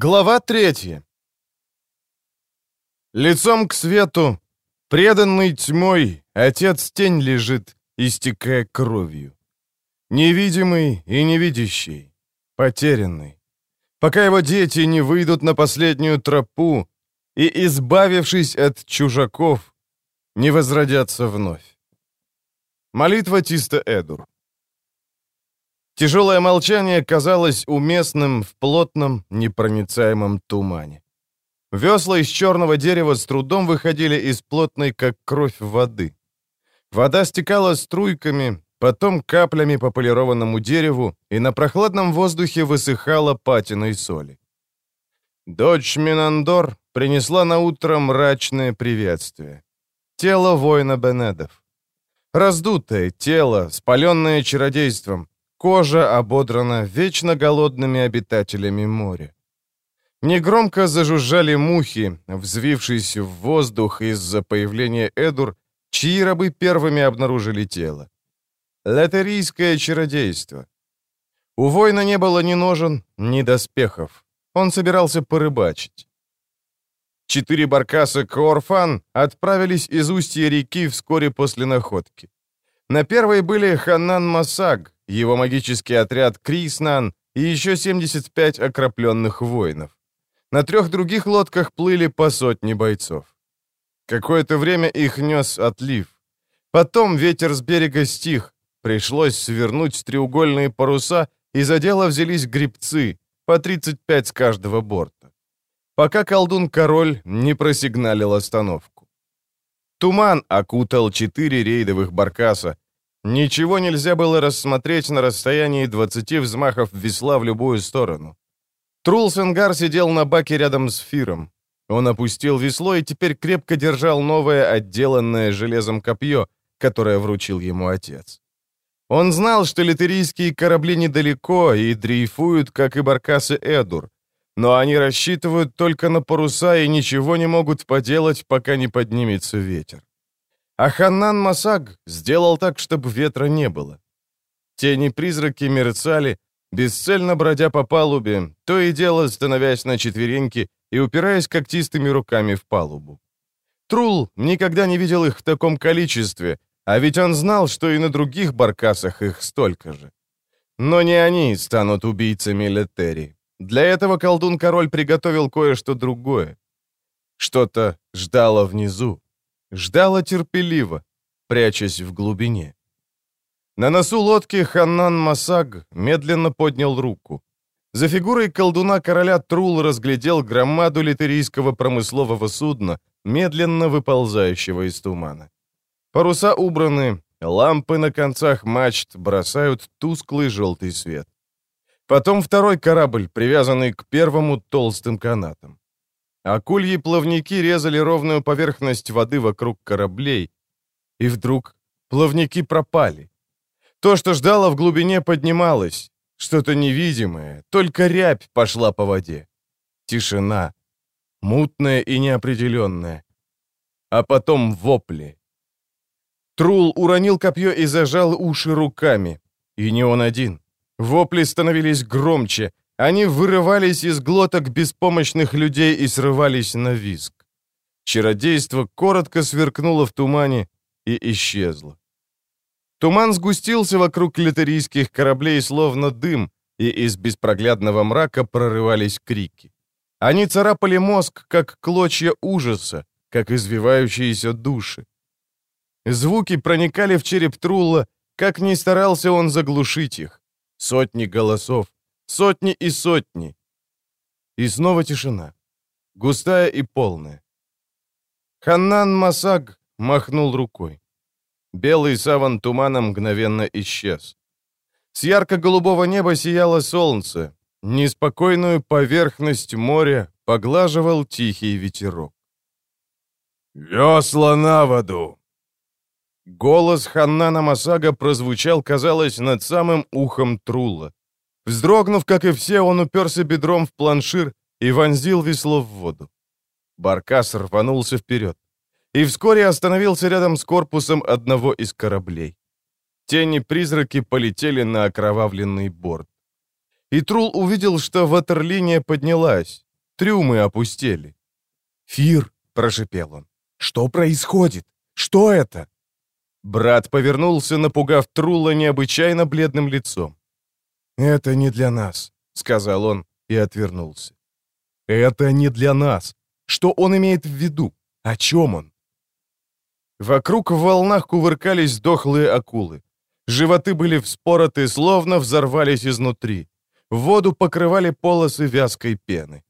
Глава третья. Лицом к свету, преданный тьмой, отец тень лежит, истекая кровью. Невидимый и невидящий, потерянный. Пока его дети не выйдут на последнюю тропу и, избавившись от чужаков, не возродятся вновь. Молитва Тиста Эдур. Тяжелое молчание казалось уместным в плотном, непроницаемом тумане. Весла из черного дерева с трудом выходили из плотной, как кровь, воды. Вода стекала струйками, потом каплями по полированному дереву и на прохладном воздухе высыхала патиной соли. Дочь Минандор принесла на утро мрачное приветствие. Тело воина Бенедов. Раздутое тело, спаленное чародейством, Кожа ободрана вечно голодными обитателями моря. Негромко зажужжали мухи, взвившись в воздух из-за появления Эдур, чьи рабы первыми обнаружили тело. Латерийское чародейство. У воина не было ни ножен, ни доспехов. Он собирался порыбачить. Четыре баркаса Коорфан отправились из устья реки вскоре после находки. На первой были Ханан Масаг, его магический отряд Криснан и еще 75 окропленных воинов. На трех других лодках плыли по сотне бойцов. Какое-то время их нес отлив. Потом ветер с берега стих, пришлось свернуть треугольные паруса, и за дело взялись грибцы, по 35 с каждого борта. Пока колдун-король не просигналил остановку. Туман окутал четыре рейдовых баркаса, Ничего нельзя было рассмотреть на расстоянии 20 взмахов весла в любую сторону. Трулсенгар сидел на баке рядом с Фиром. Он опустил весло и теперь крепко держал новое отделанное железом копье, которое вручил ему отец. Он знал, что литерийские корабли недалеко и дрейфуют, как и баркасы Эдур, но они рассчитывают только на паруса и ничего не могут поделать, пока не поднимется ветер. А Ханнан Масаг сделал так, чтобы ветра не было. Тени-призраки мерцали, бесцельно бродя по палубе, то и дело становясь на четвереньки и упираясь когтистыми руками в палубу. Трул никогда не видел их в таком количестве, а ведь он знал, что и на других баркасах их столько же. Но не они станут убийцами Летери. Для этого колдун-король приготовил кое-что другое. Что-то ждало внизу, Ждала терпеливо, прячась в глубине. На носу лодки Ханнан Масаг медленно поднял руку. За фигурой колдуна короля Трул разглядел громаду литерийского промыслового судна, медленно выползающего из тумана. Паруса убраны, лампы на концах мачт бросают тусклый желтый свет. Потом второй корабль, привязанный к первому толстым канатам. Акульи плавники резали ровную поверхность воды вокруг кораблей. И вдруг плавники пропали. То, что ждало в глубине, поднималось. Что-то невидимое, только рябь пошла по воде. Тишина. Мутная и неопределенная. А потом вопли. Трул уронил копье и зажал уши руками. И не он один. Вопли становились громче, они вырывались из глоток беспомощных людей и срывались на виск. Чародейство коротко сверкнуло в тумане и исчезло. Туман сгустился вокруг литерийских кораблей, словно дым, и из беспроглядного мрака прорывались крики. Они царапали мозг, как клочья ужаса, как извивающиеся души. Звуки проникали в череп Трулла, как ни старался он заглушить их. Сотни голосов, Сотни и сотни. И снова тишина. Густая и полная. Ханнан Масаг махнул рукой. Белый саван тумана мгновенно исчез. С ярко-голубого неба сияло солнце. Неспокойную поверхность моря поглаживал тихий ветерок. «Весла на воду!» Голос Ханнана Масага прозвучал, казалось, над самым ухом Трула. Вздрогнув, как и все, он уперся бедром в планшир и вонзил весло в воду. Баркас рванулся вперед и вскоре остановился рядом с корпусом одного из кораблей. Тени-призраки полетели на окровавленный борт. И Трул увидел, что ватерлиния поднялась, Трюмы опустели. «Фир!» — прошепел он. «Что происходит? Что это?» Брат повернулся, напугав Трула необычайно бледным лицом. «Это не для нас», — сказал он и отвернулся. «Это не для нас. Что он имеет в виду? О чем он?» Вокруг в волнах кувыркались дохлые акулы. Животы были вспороты, словно взорвались изнутри. Воду покрывали полосы вязкой пены.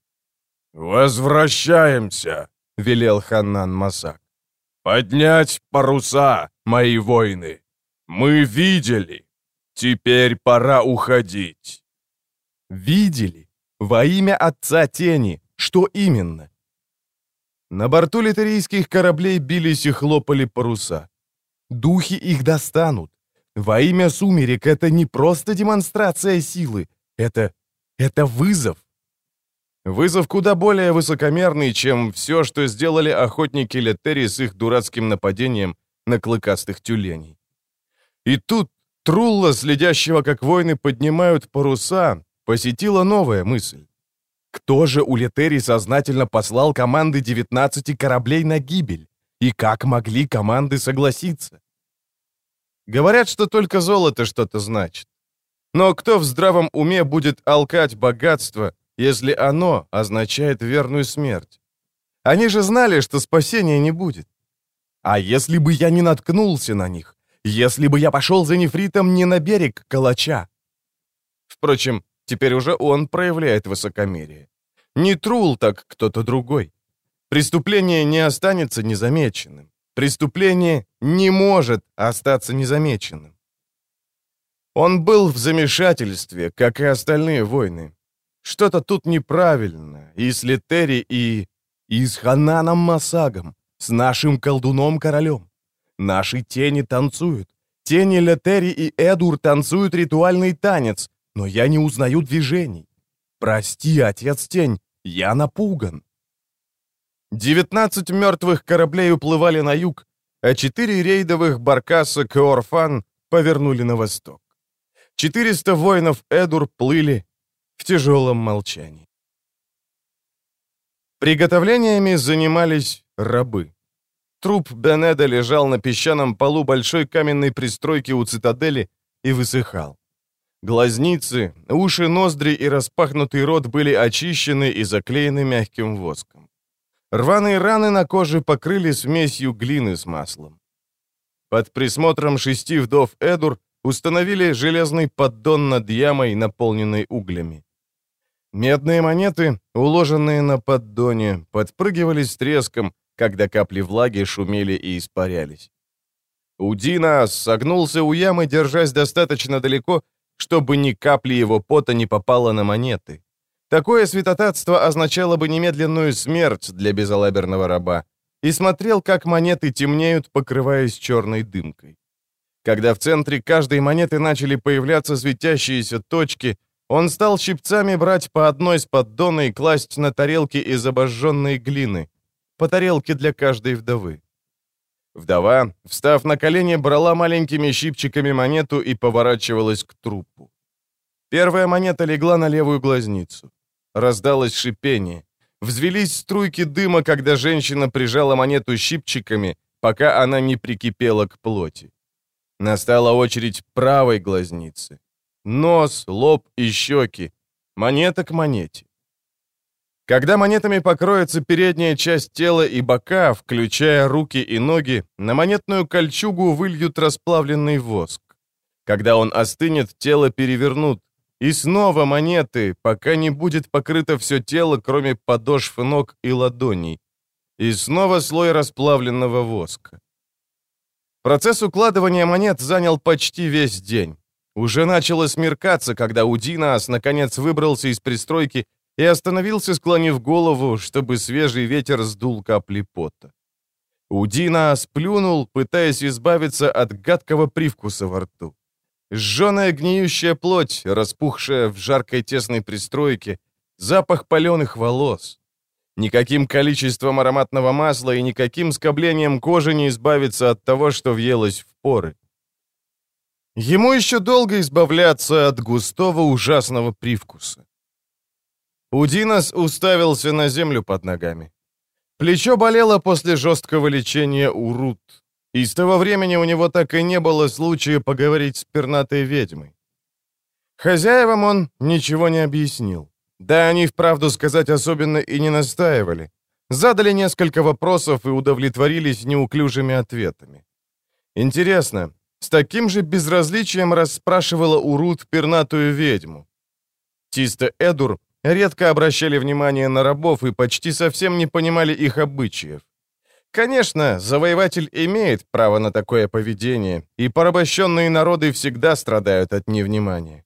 «Возвращаемся!» — велел Ханнан Масак. «Поднять паруса, мои воины! Мы видели! Теперь пора уходить!» «Видели? Во имя Отца Тени! Что именно?» На борту литерийских кораблей бились и хлопали паруса. Духи их достанут. Во имя сумерек это не просто демонстрация силы. Это... это вызов. Вызов куда более высокомерный, чем все, что сделали охотники Летери с их дурацким нападением на клыкастых тюленей. И тут Трулла, следящего, как воины поднимают паруса, посетила новая мысль. Кто же у Летери сознательно послал команды 19 кораблей на гибель? И как могли команды согласиться? Говорят, что только золото что-то значит. Но кто в здравом уме будет алкать богатство, если оно означает верную смерть? Они же знали, что спасения не будет. А если бы я не наткнулся на них? Если бы я пошел за нефритом не на берег Калача? Впрочем, Теперь уже он проявляет высокомерие. Не Трул, так кто-то другой. Преступление не останется незамеченным. Преступление не может остаться незамеченным. Он был в замешательстве, как и остальные воины. Что-то тут неправильно. И с Летери, и... и с Хананом Масагом, с нашим колдуном-королем. Наши тени танцуют. Тени Летери и Эдур танцуют ритуальный танец, но я не узнаю движений. Прости, отец Тень, я напуган. Девятнадцать мертвых кораблей уплывали на юг, а четыре рейдовых баркаса Кеорфан повернули на восток. Четыреста воинов Эдур плыли в тяжелом молчании. Приготовлениями занимались рабы. Труп Бенеда лежал на песчаном полу большой каменной пристройки у цитадели и высыхал. Глазницы, уши, ноздри и распахнутый рот были очищены и заклеены мягким воском. Рваные раны на коже покрыли смесью глины с маслом. Под присмотром шести вдов Эдур установили железный поддон над ямой, наполненной углями. Медные монеты, уложенные на поддоне, подпрыгивали с треском, когда капли влаги шумели и испарялись. Удина согнулся у ямы, держась достаточно далеко, чтобы ни капли его пота не попало на монеты. Такое святотатство означало бы немедленную смерть для безалаберного раба, и смотрел, как монеты темнеют, покрываясь черной дымкой. Когда в центре каждой монеты начали появляться светящиеся точки, он стал щипцами брать по одной с поддона и класть на тарелки из обожженной глины, по тарелке для каждой вдовы. Вдова, встав на колени, брала маленькими щипчиками монету и поворачивалась к трупу. Первая монета легла на левую глазницу. Раздалось шипение. Взвелись струйки дыма, когда женщина прижала монету щипчиками, пока она не прикипела к плоти. Настала очередь правой глазницы. Нос, лоб и щеки. Монета к монете. Когда монетами покроется передняя часть тела и бока, включая руки и ноги, на монетную кольчугу выльют расплавленный воск. Когда он остынет, тело перевернут. И снова монеты, пока не будет покрыто все тело, кроме подошв ног и ладоней. И снова слой расплавленного воска. Процесс укладывания монет занял почти весь день. Уже начало смеркаться, когда Удинас наконец выбрался из пристройки и остановился, склонив голову, чтобы свежий ветер сдул капли пота. Удина сплюнул, пытаясь избавиться от гадкого привкуса во рту. Сженая гниющая плоть, распухшая в жаркой тесной пристройке, запах паленых волос. Никаким количеством ароматного масла и никаким скоблением кожи не избавиться от того, что въелось в поры. Ему еще долго избавляться от густого ужасного привкуса. Удинос уставился на землю под ногами. Плечо болело после жесткого лечения у Рут. И с того времени у него так и не было случая поговорить с пернатой ведьмой. Хозяевам он ничего не объяснил. Да они, вправду сказать, особенно и не настаивали. Задали несколько вопросов и удовлетворились неуклюжими ответами. Интересно, с таким же безразличием расспрашивала Урут пернатую ведьму. Тиста Эдур редко обращали внимание на рабов и почти совсем не понимали их обычаев. Конечно, завоеватель имеет право на такое поведение, и порабощенные народы всегда страдают от невнимания.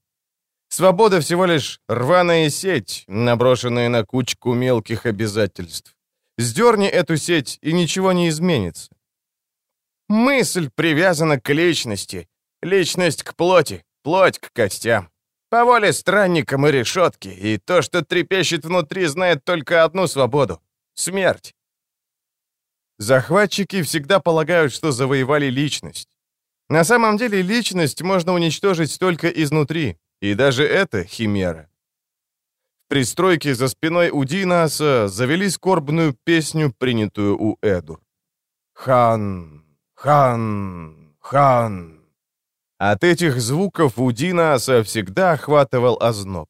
Свобода всего лишь рваная сеть, наброшенная на кучку мелких обязательств. Сдерни эту сеть, и ничего не изменится. Мысль привязана к личности, личность к плоти, плоть к костям. По воле странника мы решетки, и то, что трепещет внутри, знает только одну свободу — смерть. Захватчики всегда полагают, что завоевали личность. На самом деле личность можно уничтожить только изнутри, и даже это химера. В пристройке за спиной у Динаса завели скорбную песню, принятую у Эду. «Хан, хан, хан». От этих звуков у Динаса всегда охватывал озноб.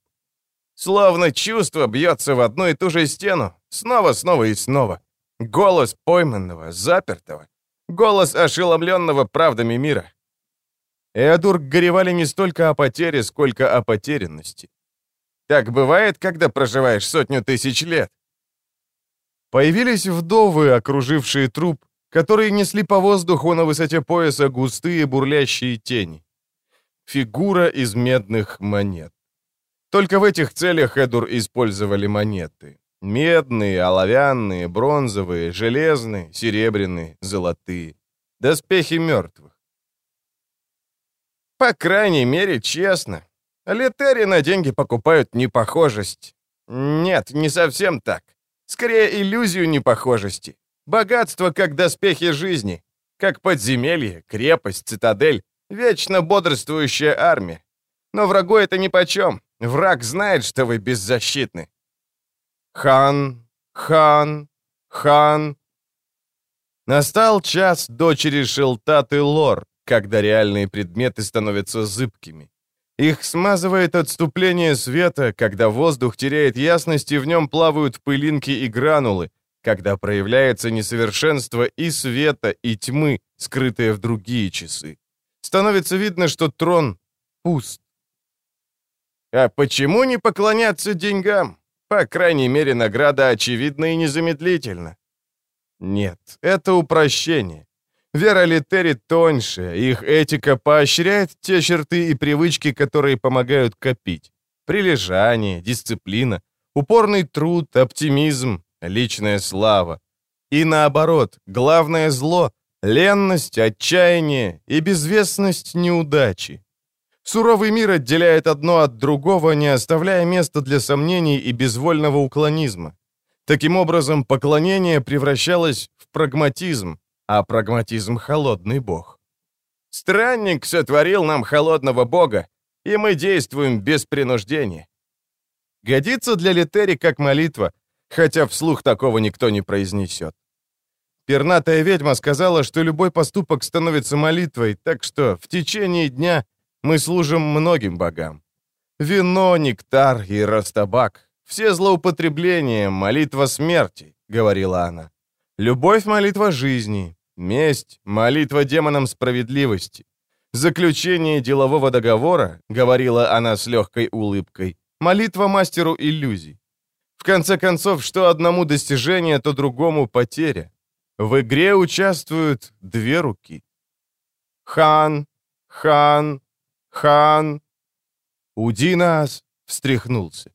Словно чувство бьется в одну и ту же стену, снова, снова и снова. Голос пойманного, запертого. Голос ошеломленного правдами мира. Эдур горевали не столько о потере, сколько о потерянности. Так бывает, когда проживаешь сотню тысяч лет. Появились вдовы, окружившие труп, которые несли по воздуху на высоте пояса густые бурлящие тени. Фигура из медных монет. Только в этих целях Эдур использовали монеты. Медные, оловянные, бронзовые, железные, серебряные, золотые. Доспехи мертвых. По крайней мере, честно. Летери на деньги покупают непохожесть. Нет, не совсем так. Скорее, иллюзию непохожести. Богатство, как доспехи жизни. Как подземелье, крепость, цитадель. Вечно бодрствующая армия. Но врагу это нипочем. Враг знает, что вы беззащитны. Хан, хан, хан. Настал час дочери Шелтаты Лор, когда реальные предметы становятся зыбкими. Их смазывает отступление света, когда воздух теряет ясность и в нем плавают пылинки и гранулы, когда проявляется несовершенство и света, и тьмы, скрытые в другие часы. Становится видно, что трон пуст. А почему не поклоняться деньгам? По крайней мере, награда очевидна и незамедлительна. Нет, это упрощение. Вера Литери тоньше, их этика поощряет те черты и привычки, которые помогают копить. Прилежание, дисциплина, упорный труд, оптимизм, личная слава. И наоборот, главное зло — ленность, отчаяние и безвестность неудачи. Суровый мир отделяет одно от другого, не оставляя места для сомнений и безвольного уклонизма. Таким образом, поклонение превращалось в прагматизм, а прагматизм — холодный бог. Странник сотворил нам холодного бога, и мы действуем без принуждения. Годится для Литери как молитва, хотя вслух такого никто не произнесет. Пернатая ведьма сказала, что любой поступок становится молитвой, так что в течение дня мы служим многим богам. Вино, нектар и растабак — все злоупотребления, молитва смерти, — говорила она. Любовь — молитва жизни, месть — молитва демонам справедливости. Заключение делового договора, — говорила она с легкой улыбкой, — молитва мастеру иллюзий. В конце концов, что одному достижение, то другому потеря. В игре участвуют две руки. Хан, хан, хан. Удинас встряхнулся.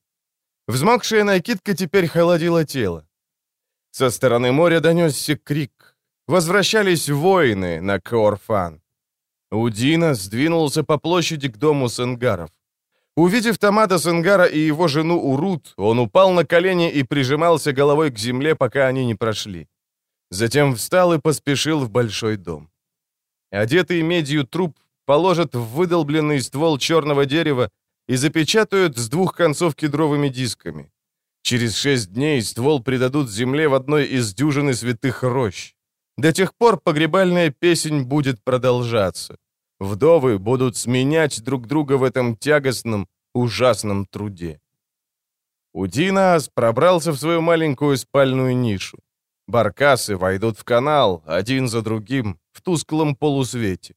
Взмокшая накидка теперь холодила тело. Со стороны моря донесся крик. Возвращались воины на Каорфан. Удина сдвинулся по площади к дому Сенгаров. Увидев Томата Сенгара и его жену Урут, он упал на колени и прижимался головой к земле, пока они не прошли. Затем встал и поспешил в большой дом. Одетый медью труп положат в выдолбленный ствол черного дерева и запечатают с двух концов кедровыми дисками. Через шесть дней ствол предадут земле в одной из дюжины святых рощ. До тех пор погребальная песнь будет продолжаться. Вдовы будут сменять друг друга в этом тягостном, ужасном труде. Удинас пробрался в свою маленькую спальную нишу. Баркасы войдут в канал, один за другим, в тусклом полусвете.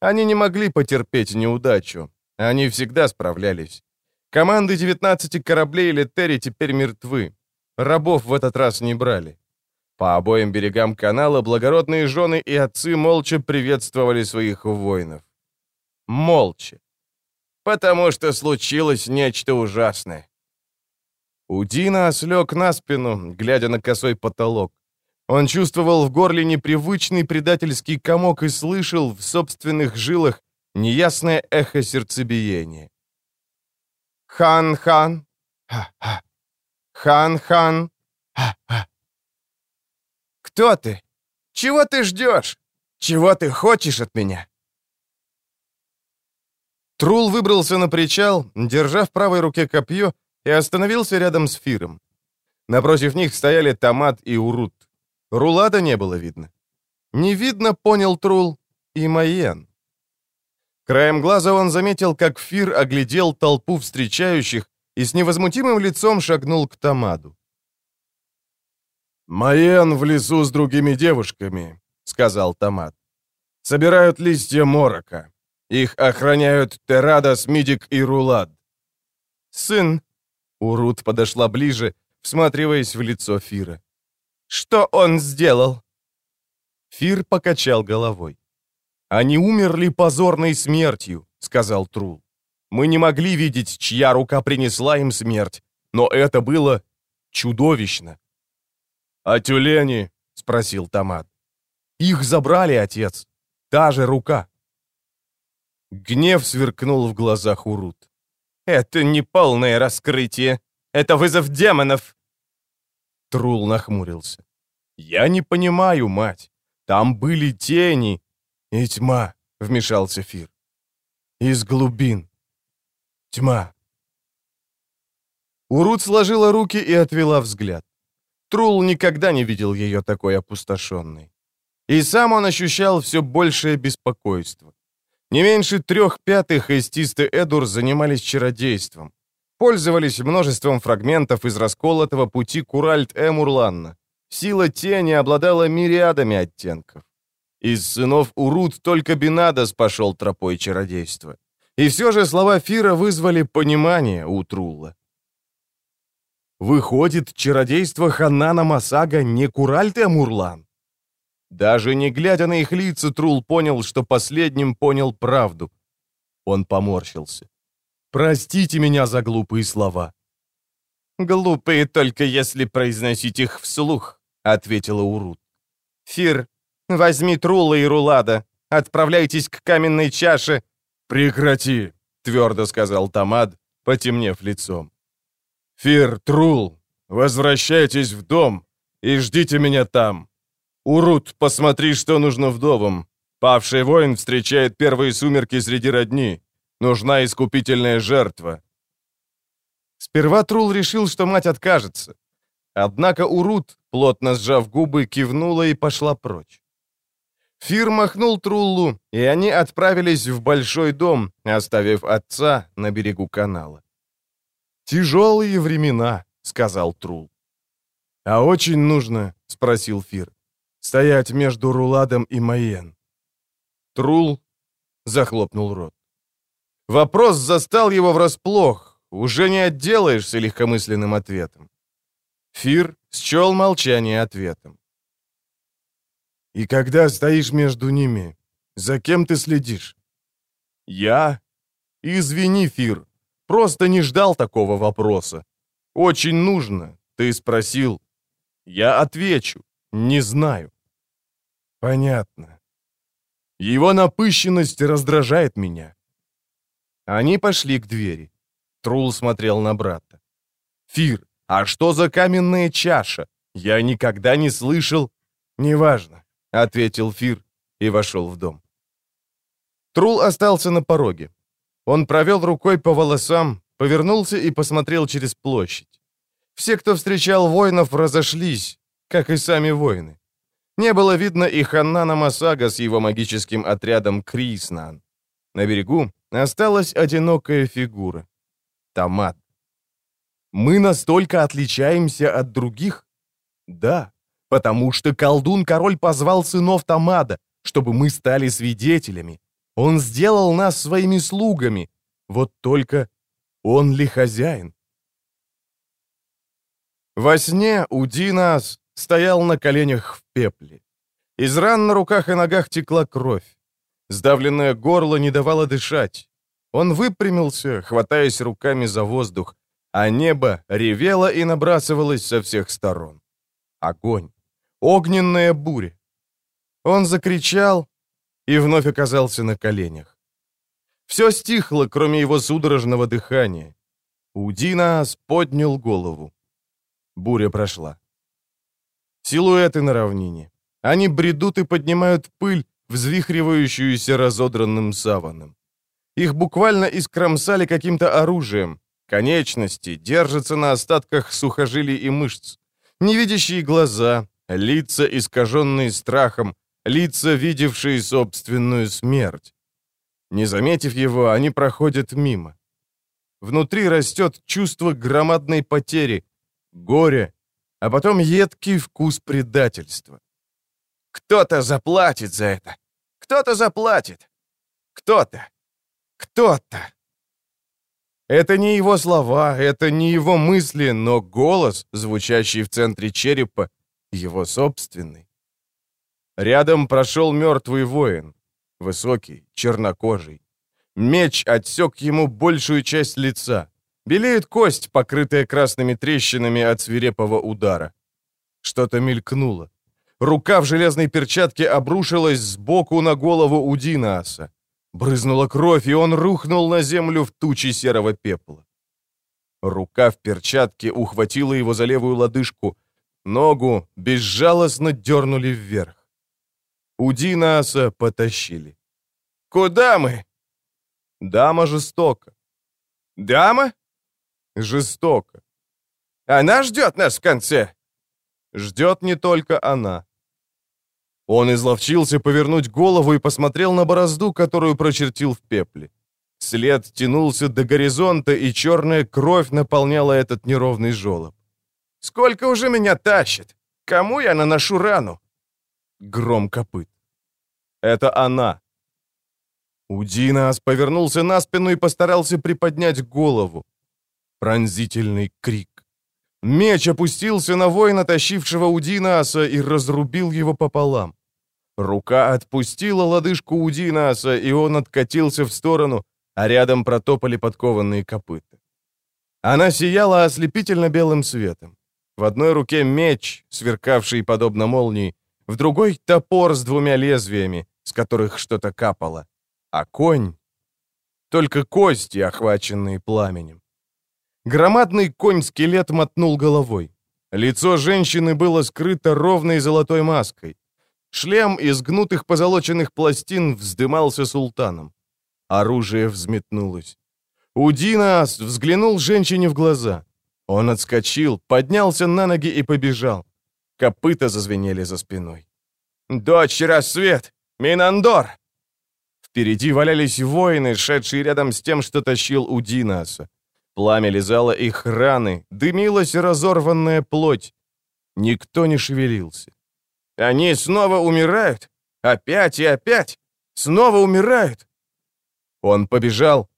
Они не могли потерпеть неудачу. Они всегда справлялись. Команды 19 кораблей Летери теперь мертвы. Рабов в этот раз не брали. По обоим берегам канала благородные жены и отцы молча приветствовали своих воинов. Молча. Потому что случилось нечто ужасное. Удина слег на спину, глядя на косой потолок. Он чувствовал в горле непривычный предательский комок и слышал в собственных жилах неясное эхо сердцебиения. «Хан-хан! Ха-ха! Хан-хан! Ха-ха!» «Кто ты? Чего ты ждешь? Чего ты хочешь от меня?» Трул выбрался на причал, держа в правой руке копье, и остановился рядом с Фиром. Напротив них стояли Томат и Урут. Рулада не было видно. Не видно, понял Трул, и Майен. Краем глаза он заметил, как Фир оглядел толпу встречающих и с невозмутимым лицом шагнул к Тамаду. «Майен в лесу с другими девушками», — сказал Тамад. «Собирают листья морока. Их охраняют Терадас, Мидик и Рулад». «Сын!» — Урут подошла ближе, всматриваясь в лицо Фира. «Что он сделал?» Фир покачал головой. «Они умерли позорной смертью», — сказал Трул. «Мы не могли видеть, чья рука принесла им смерть, но это было чудовищно». «А тюлени?» — спросил Томат. «Их забрали, отец. Та же рука». Гнев сверкнул в глазах Урут. «Это не полное раскрытие. Это вызов демонов!» Трул нахмурился. «Я не понимаю, мать. Там были тени, «И тьма», — вмешался Фир. «Из глубин. Тьма». Урут сложила руки и отвела взгляд. Трул никогда не видел ее такой опустошенной. И сам он ощущал все большее беспокойство. Не меньше трех пятых эстисты Эдур занимались чародейством. Пользовались множеством фрагментов из расколотого пути Куральт-Эмурланна. Сила тени обладала мириадами оттенков. Из сынов Урут только Бенадос пошел тропой чародейства. И все же слова Фира вызвали понимание у Трулла. Выходит, чародейство Ханана Масага не Куральте Амурлан? Даже не глядя на их лица, Трул понял, что последним понял правду. Он поморщился. «Простите меня за глупые слова». «Глупые только если произносить их вслух», — ответила Урут. «Фир, Возьми Трула и Рулада. Отправляйтесь к каменной чаше». «Прекрати», — твердо сказал Тамад, потемнев лицом. «Фир, Трул, возвращайтесь в дом и ждите меня там. Урут, посмотри, что нужно вдовам. Павший воин встречает первые сумерки среди родни. Нужна искупительная жертва». Сперва Трул решил, что мать откажется. Однако Урут, плотно сжав губы, кивнула и пошла прочь. Фир махнул Труллу, и они отправились в большой дом, оставив отца на берегу канала. «Тяжелые времена», — сказал Трул. «А очень нужно», — спросил Фир, — «стоять между Руладом и Майен». Трул захлопнул рот. Вопрос застал его врасплох, уже не отделаешься легкомысленным ответом. Фир счел молчание ответом. И когда стоишь между ними, за кем ты следишь? Я? Извини, Фир, просто не ждал такого вопроса. Очень нужно, ты спросил. Я отвечу, не знаю. Понятно. Его напыщенность раздражает меня. Они пошли к двери. Трул смотрел на брата. «Фир, а что за каменная чаша? Я никогда не слышал...» «Неважно. — ответил Фир и вошел в дом. Трул остался на пороге. Он провел рукой по волосам, повернулся и посмотрел через площадь. Все, кто встречал воинов, разошлись, как и сами воины. Не было видно и Ханнана Масага с его магическим отрядом Криснан. На берегу осталась одинокая фигура. Томат. Мы настолько отличаемся от других? Да, потому что колдун-король позвал сынов Тамада, чтобы мы стали свидетелями. Он сделал нас своими слугами. Вот только он ли хозяин? Во сне Удинас стоял на коленях в пепле. Из ран на руках и ногах текла кровь. Сдавленное горло не давало дышать. Он выпрямился, хватаясь руками за воздух, а небо ревело и набрасывалось со всех сторон. Огонь. Огненная буря. Он закричал и вновь оказался на коленях. Все стихло, кроме его судорожного дыхания. Удинас поднял голову. Буря прошла. Силуэты на равнине. Они бредут и поднимают пыль, взвихривающуюся разодранным саваном. Их буквально искромсали каким-то оружием. Конечности держатся на остатках сухожилий и мышц. Невидящие глаза, лица, искаженные страхом, лица, видевшие собственную смерть. Не заметив его, они проходят мимо. Внутри растет чувство громадной потери, горя, а потом едкий вкус предательства. Кто-то заплатит за это. Кто-то заплатит. Кто-то. Кто-то. Это не его слова, это не его мысли, но голос, звучащий в центре черепа, его собственный. Рядом прошел мертвый воин, высокий, чернокожий. Меч отсек ему большую часть лица. Белеет кость, покрытая красными трещинами от свирепого удара. Что-то мелькнуло. Рука в железной перчатке обрушилась сбоку на голову у Динааса. Брызнула кровь, и он рухнул на землю в тучи серого пепла. Рука в перчатке ухватила его за левую лодыжку. Ногу безжалостно дернули вверх. У Динааса потащили. «Куда мы?» Дама жестока. «Дама?» Жестоко. «Она ждет нас в конце!» Ждет не только она. Он изловчился повернуть голову и посмотрел на борозду, которую прочертил в пепле. След тянулся до горизонта, и черная кровь наполняла этот неровный желоб. «Сколько уже меня тащит? Кому я наношу рану?» Гром копыт. «Это она». Удинас повернулся на спину и постарался приподнять голову. Пронзительный крик. Меч опустился на воина, тащившего Удинаса, и разрубил его пополам. Рука отпустила лодыжку Удинаса, и он откатился в сторону, а рядом протопали подкованные копыта. Она сияла ослепительно белым светом. В одной руке меч, сверкавший подобно молнии, в другой — топор с двумя лезвиями, с которых что-то капало. А конь... Только кости, охваченные пламенем. Громадный конь-скелет мотнул головой. Лицо женщины было скрыто ровной золотой маской. Шлем из гнутых позолоченных пластин вздымался султаном. Оружие взметнулось. Удинас взглянул женщине в глаза. Он отскочил, поднялся на ноги и побежал. Копыта зазвенели за спиной. «Дочь рассвет! Минандор!» Впереди валялись воины, шедшие рядом с тем, что тащил Удинаса. Пламя лизало их раны, дымилась разорванная плоть. Никто не шевелился. Они снова умирают? Опять и опять? Снова умирают? Он побежал,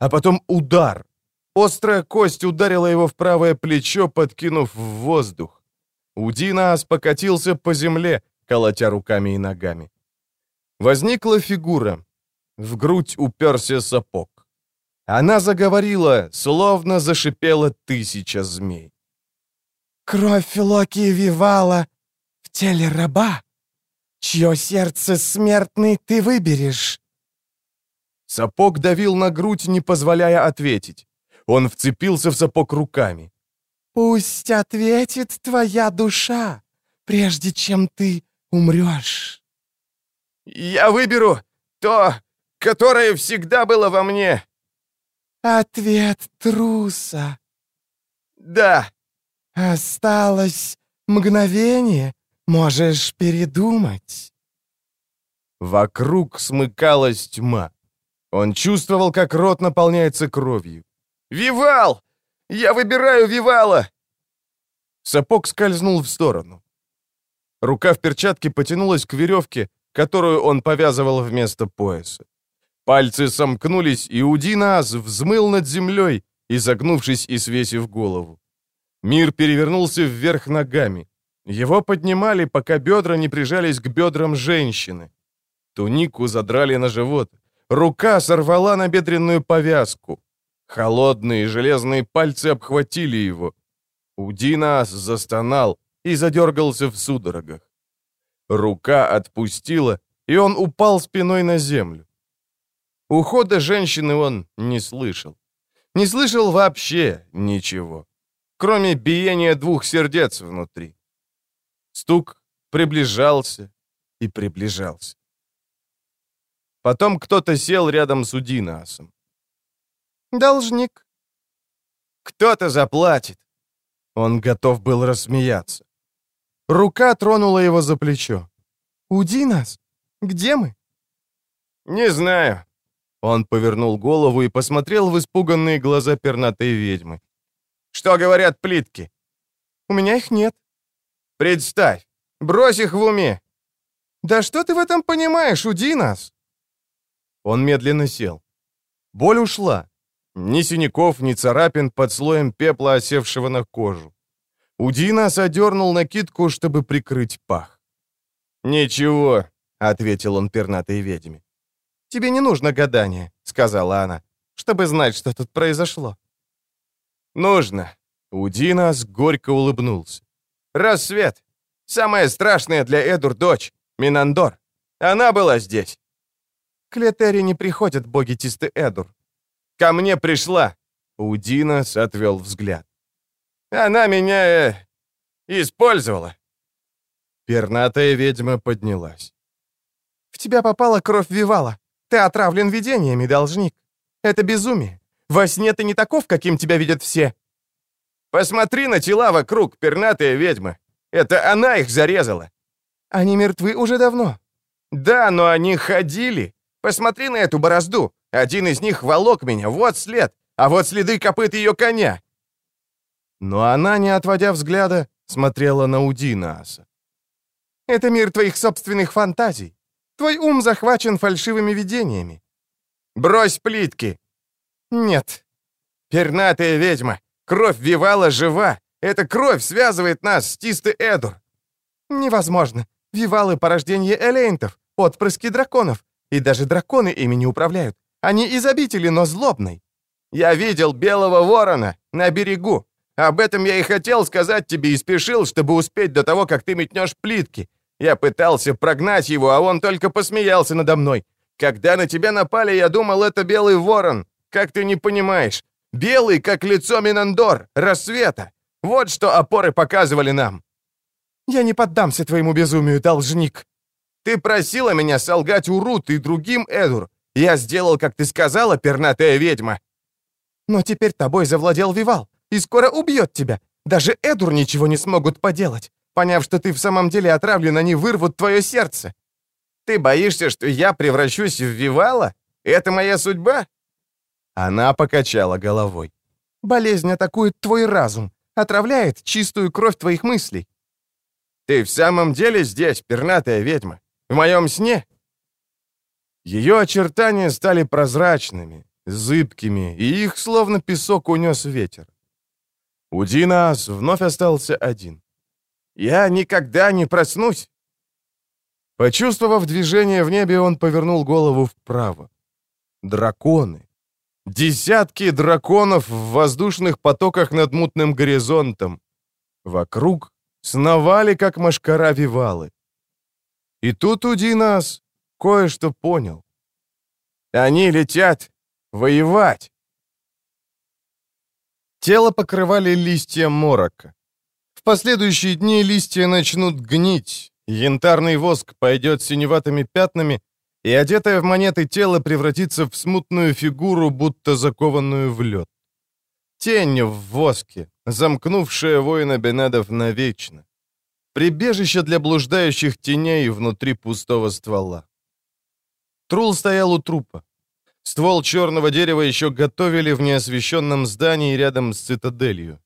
а потом удар. Острая кость ударила его в правое плечо, подкинув в воздух. Удинас покатился по земле, колотя руками и ногами. Возникла фигура. В грудь уперся сапог. Она заговорила, словно зашипела тысяча змей. «Кровь Локи Вивала в теле раба, чье сердце смертный ты выберешь». Сапог давил на грудь, не позволяя ответить. Он вцепился в сапог руками. «Пусть ответит твоя душа, прежде чем ты умрешь». «Я выберу то, которое всегда было во мне». «Ответ труса». «Да». «Осталось мгновение, можешь передумать». Вокруг смыкалась тьма. Он чувствовал, как рот наполняется кровью. «Вивал! Я выбираю Вивала!» Сапог скользнул в сторону. Рука в перчатке потянулась к веревке, которую он повязывал вместо пояса. Пальцы сомкнулись, и Удинас взмыл над землей, изогнувшись и свесив голову. Мир перевернулся вверх ногами. Его поднимали, пока бедра не прижались к бедрам женщины. Тунику задрали на живот. Рука сорвала набедренную повязку. Холодные железные пальцы обхватили его. Удинас застонал и задергался в судорогах. Рука отпустила, и он упал спиной на землю. Ухода женщины он не слышал. Не слышал вообще ничего, кроме биения двух сердец внутри. Стук приближался и приближался. Потом кто-то сел рядом с Удинасом. «Должник». «Кто-то заплатит». Он готов был рассмеяться. Рука тронула его за плечо. «Удинас, где мы?» «Не знаю». Он повернул голову и посмотрел в испуганные глаза пернатой ведьмы. «Что говорят плитки?» «У меня их нет». «Представь, брось их в уме». «Да что ты в этом понимаешь, Удинас?» Он медленно сел. Боль ушла. Ни синяков, ни царапин под слоем пепла, осевшего на кожу. Удинас одернул накидку, чтобы прикрыть пах. «Ничего», — ответил он пернатой ведьме. «Тебе не нужно гадание», — сказала она, «чтобы знать, что тут произошло». «Нужно». Удинас горько улыбнулся. «Рассвет. Самое страшное для Эдур дочь, Минандор. Она была здесь. К Летери не приходят боги Тисты Эдур. Ко мне пришла. Удинас отвел взгляд. Она меня э, использовала. Пернатая ведьма поднялась. В тебя попала кровь Вивала. Ты отравлен видениями, должник. Это безумие. Во сне ты не таков, каким тебя видят все. Посмотри на тела вокруг, пернатая ведьма. Это она их зарезала. Они мертвы уже давно. Да, но они ходили. Посмотри на эту борозду. Один из них волок меня, вот след, а вот следы копыт ее коня. Но она, не отводя взгляда, смотрела на Удинаса. «Это мир твоих собственных фантазий. Твой ум захвачен фальшивыми видениями». «Брось плитки!» «Нет». «Пернатая ведьма! Кровь Вивала жива! Эта кровь связывает нас с Тисты Эдур!» «Невозможно. Вивалы — порождение элейнтов, отпрыски драконов. И даже драконы ими не управляют. Они из обители, но злобной. Я видел белого ворона на берегу. Об этом я и хотел сказать тебе и спешил, чтобы успеть до того, как ты метнешь плитки. Я пытался прогнать его, а он только посмеялся надо мной. Когда на тебя напали, я думал, это белый ворон. Как ты не понимаешь? Белый, как лицо Минандор, рассвета. Вот что опоры показывали нам. Я не поддамся твоему безумию, должник. Ты просила меня солгать Урут и другим Эдур. Я сделал, как ты сказала, пернатая ведьма. Но теперь тобой завладел Вивал и скоро убьет тебя. Даже Эдур ничего не смогут поделать. Поняв, что ты в самом деле отравлен, они вырвут твое сердце. Ты боишься, что я превращусь в Вивала? Это моя судьба?» Она покачала головой. «Болезнь атакует твой разум, отравляет чистую кровь твоих мыслей». «Ты в самом деле здесь, пернатая ведьма? В моем сне?» Ее очертания стали прозрачными, зыбкими, и их словно песок унес ветер. Удинас вновь остался один. «Я никогда не проснусь!» Почувствовав движение в небе, он повернул голову вправо. Драконы. Десятки драконов в воздушных потоках над мутным горизонтом. Вокруг сновали, как машкара вивалы. И тут Удинас кое-что понял. Они летят воевать. Тело покрывали листья морока. В последующие дни листья начнут гнить, янтарный воск пойдет синеватыми пятнами, и одетое в монеты тело превратится в смутную фигуру, будто закованную в лед. Тень в воске, замкнувшая воина Бенедов навечно. Прибежище для блуждающих теней внутри пустого ствола. Трул стоял у трупа. Ствол черного дерева еще готовили в неосвещенном здании рядом с цитаделью.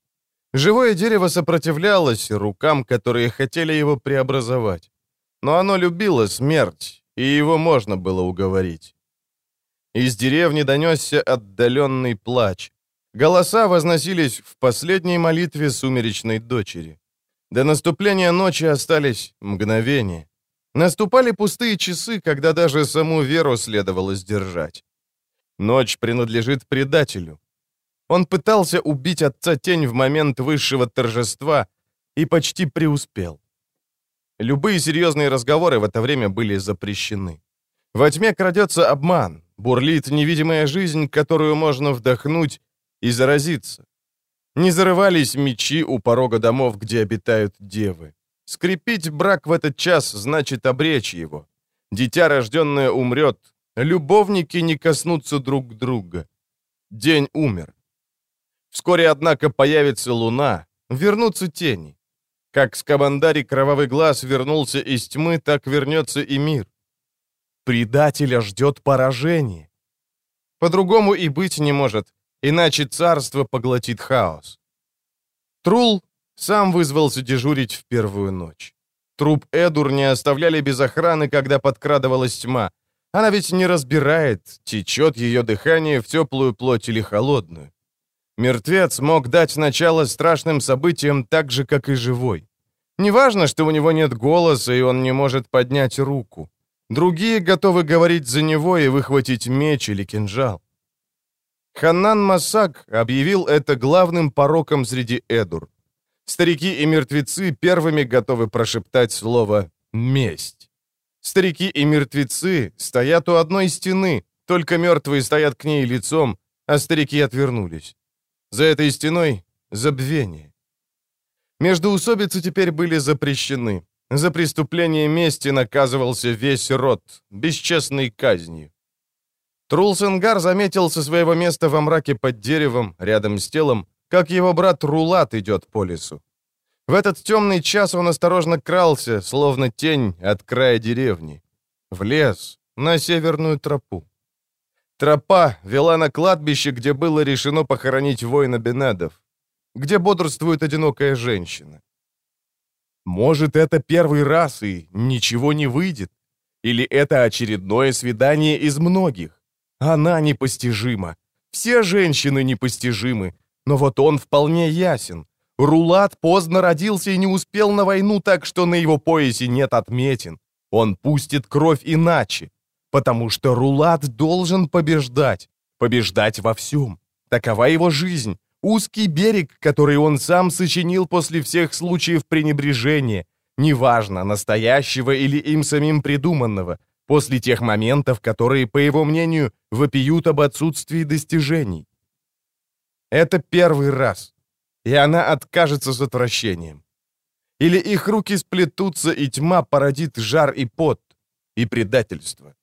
Живое дерево сопротивлялось рукам, которые хотели его преобразовать. Но оно любило смерть, и его можно было уговорить. Из деревни донесся отдаленный плач. Голоса возносились в последней молитве сумеречной дочери. До наступления ночи остались мгновения. Наступали пустые часы, когда даже саму веру следовало сдержать. Ночь принадлежит предателю. Он пытался убить отца тень в момент высшего торжества и почти преуспел. Любые серьезные разговоры в это время были запрещены. Во тьме крадется обман, бурлит невидимая жизнь, которую можно вдохнуть и заразиться. Не зарывались мечи у порога домов, где обитают девы. Скрепить брак в этот час значит обречь его. Дитя, рожденное, умрет. Любовники не коснутся друг друга. День умер. Вскоре, однако, появится луна, вернутся тени. Как с Кабандари кровавый глаз вернулся из тьмы, так вернется и мир. Предателя ждет поражение. По-другому и быть не может, иначе царство поглотит хаос. Трул сам вызвался дежурить в первую ночь. Труп Эдур не оставляли без охраны, когда подкрадывалась тьма. Она ведь не разбирает, течет ее дыхание в теплую плоть или холодную. Мертвец мог дать начало страшным событиям так же, как и живой. Неважно, что у него нет голоса, и он не может поднять руку. Другие готовы говорить за него и выхватить меч или кинжал. Ханнан Масак объявил это главным пороком среди Эдур. Старики и мертвецы первыми готовы прошептать слово «месть». Старики и мертвецы стоят у одной стены, только мертвые стоят к ней лицом, а старики отвернулись. За этой стеной — забвение. Междоусобицы теперь были запрещены. За преступление мести наказывался весь род, бесчестной казнью. Трулсенгар заметил со своего места во мраке под деревом, рядом с телом, как его брат Рулат идет по лесу. В этот темный час он осторожно крался, словно тень от края деревни. В лес, на северную тропу. Тропа вела на кладбище, где было решено похоронить воина Бенедов, где бодрствует одинокая женщина. Может, это первый раз и ничего не выйдет? Или это очередное свидание из многих? Она непостижима. Все женщины непостижимы. Но вот он вполне ясен. Рулат поздно родился и не успел на войну, так что на его поясе нет отметин. Он пустит кровь иначе, потому что Рулат должен побеждать. Побеждать во всем. Такова его жизнь. Узкий берег, который он сам сочинил после всех случаев пренебрежения, неважно, настоящего или им самим придуманного, после тех моментов, которые, по его мнению, вопиют об отсутствии достижений. Это первый раз. И она откажется с отвращением. Или их руки сплетутся, и тьма породит жар и пот, и предательство.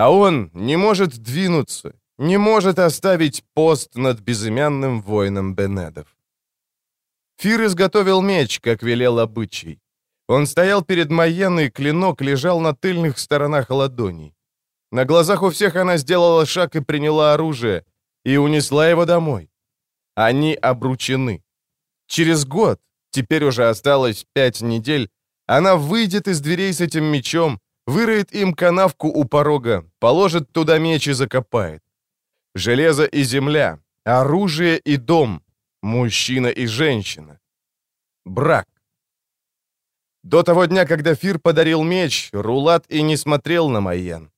А он не может двинуться, не может оставить пост над безымянным воином Бенедов. Фир изготовил меч, как велел обычай. Он стоял перед Майен, и клинок лежал на тыльных сторонах ладоней. На глазах у всех она сделала шаг и приняла оружие, и унесла его домой. Они обручены. Через год, теперь уже осталось пять недель, она выйдет из дверей с этим мечом, выроет им канавку у порога, положит туда меч и закопает. Железо и земля, оружие и дом, мужчина и женщина. Брак. До того дня, когда Фир подарил меч, Рулат и не смотрел на Майен.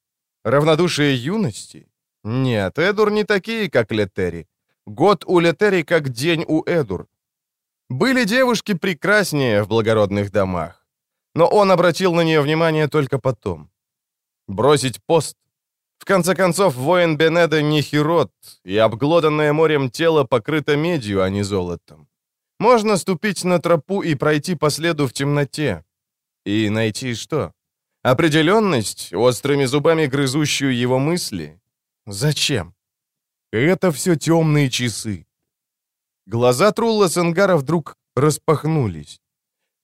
Равнодушие юности? Нет, Эдур не такие, как Летери. Год у Летери как день у Эдур. Были девушки прекраснее в благородных домах. Но он обратил на нее внимание только потом. Бросить пост. В конце концов, воин Бенеда не хирот, и обглоданное морем тело покрыто медью, а не золотом. Можно ступить на тропу и пройти по следу в темноте. И найти что? Определенность, острыми зубами грызущую его мысли? Зачем? Это все темные часы. Глаза Трулла Сенгара вдруг распахнулись.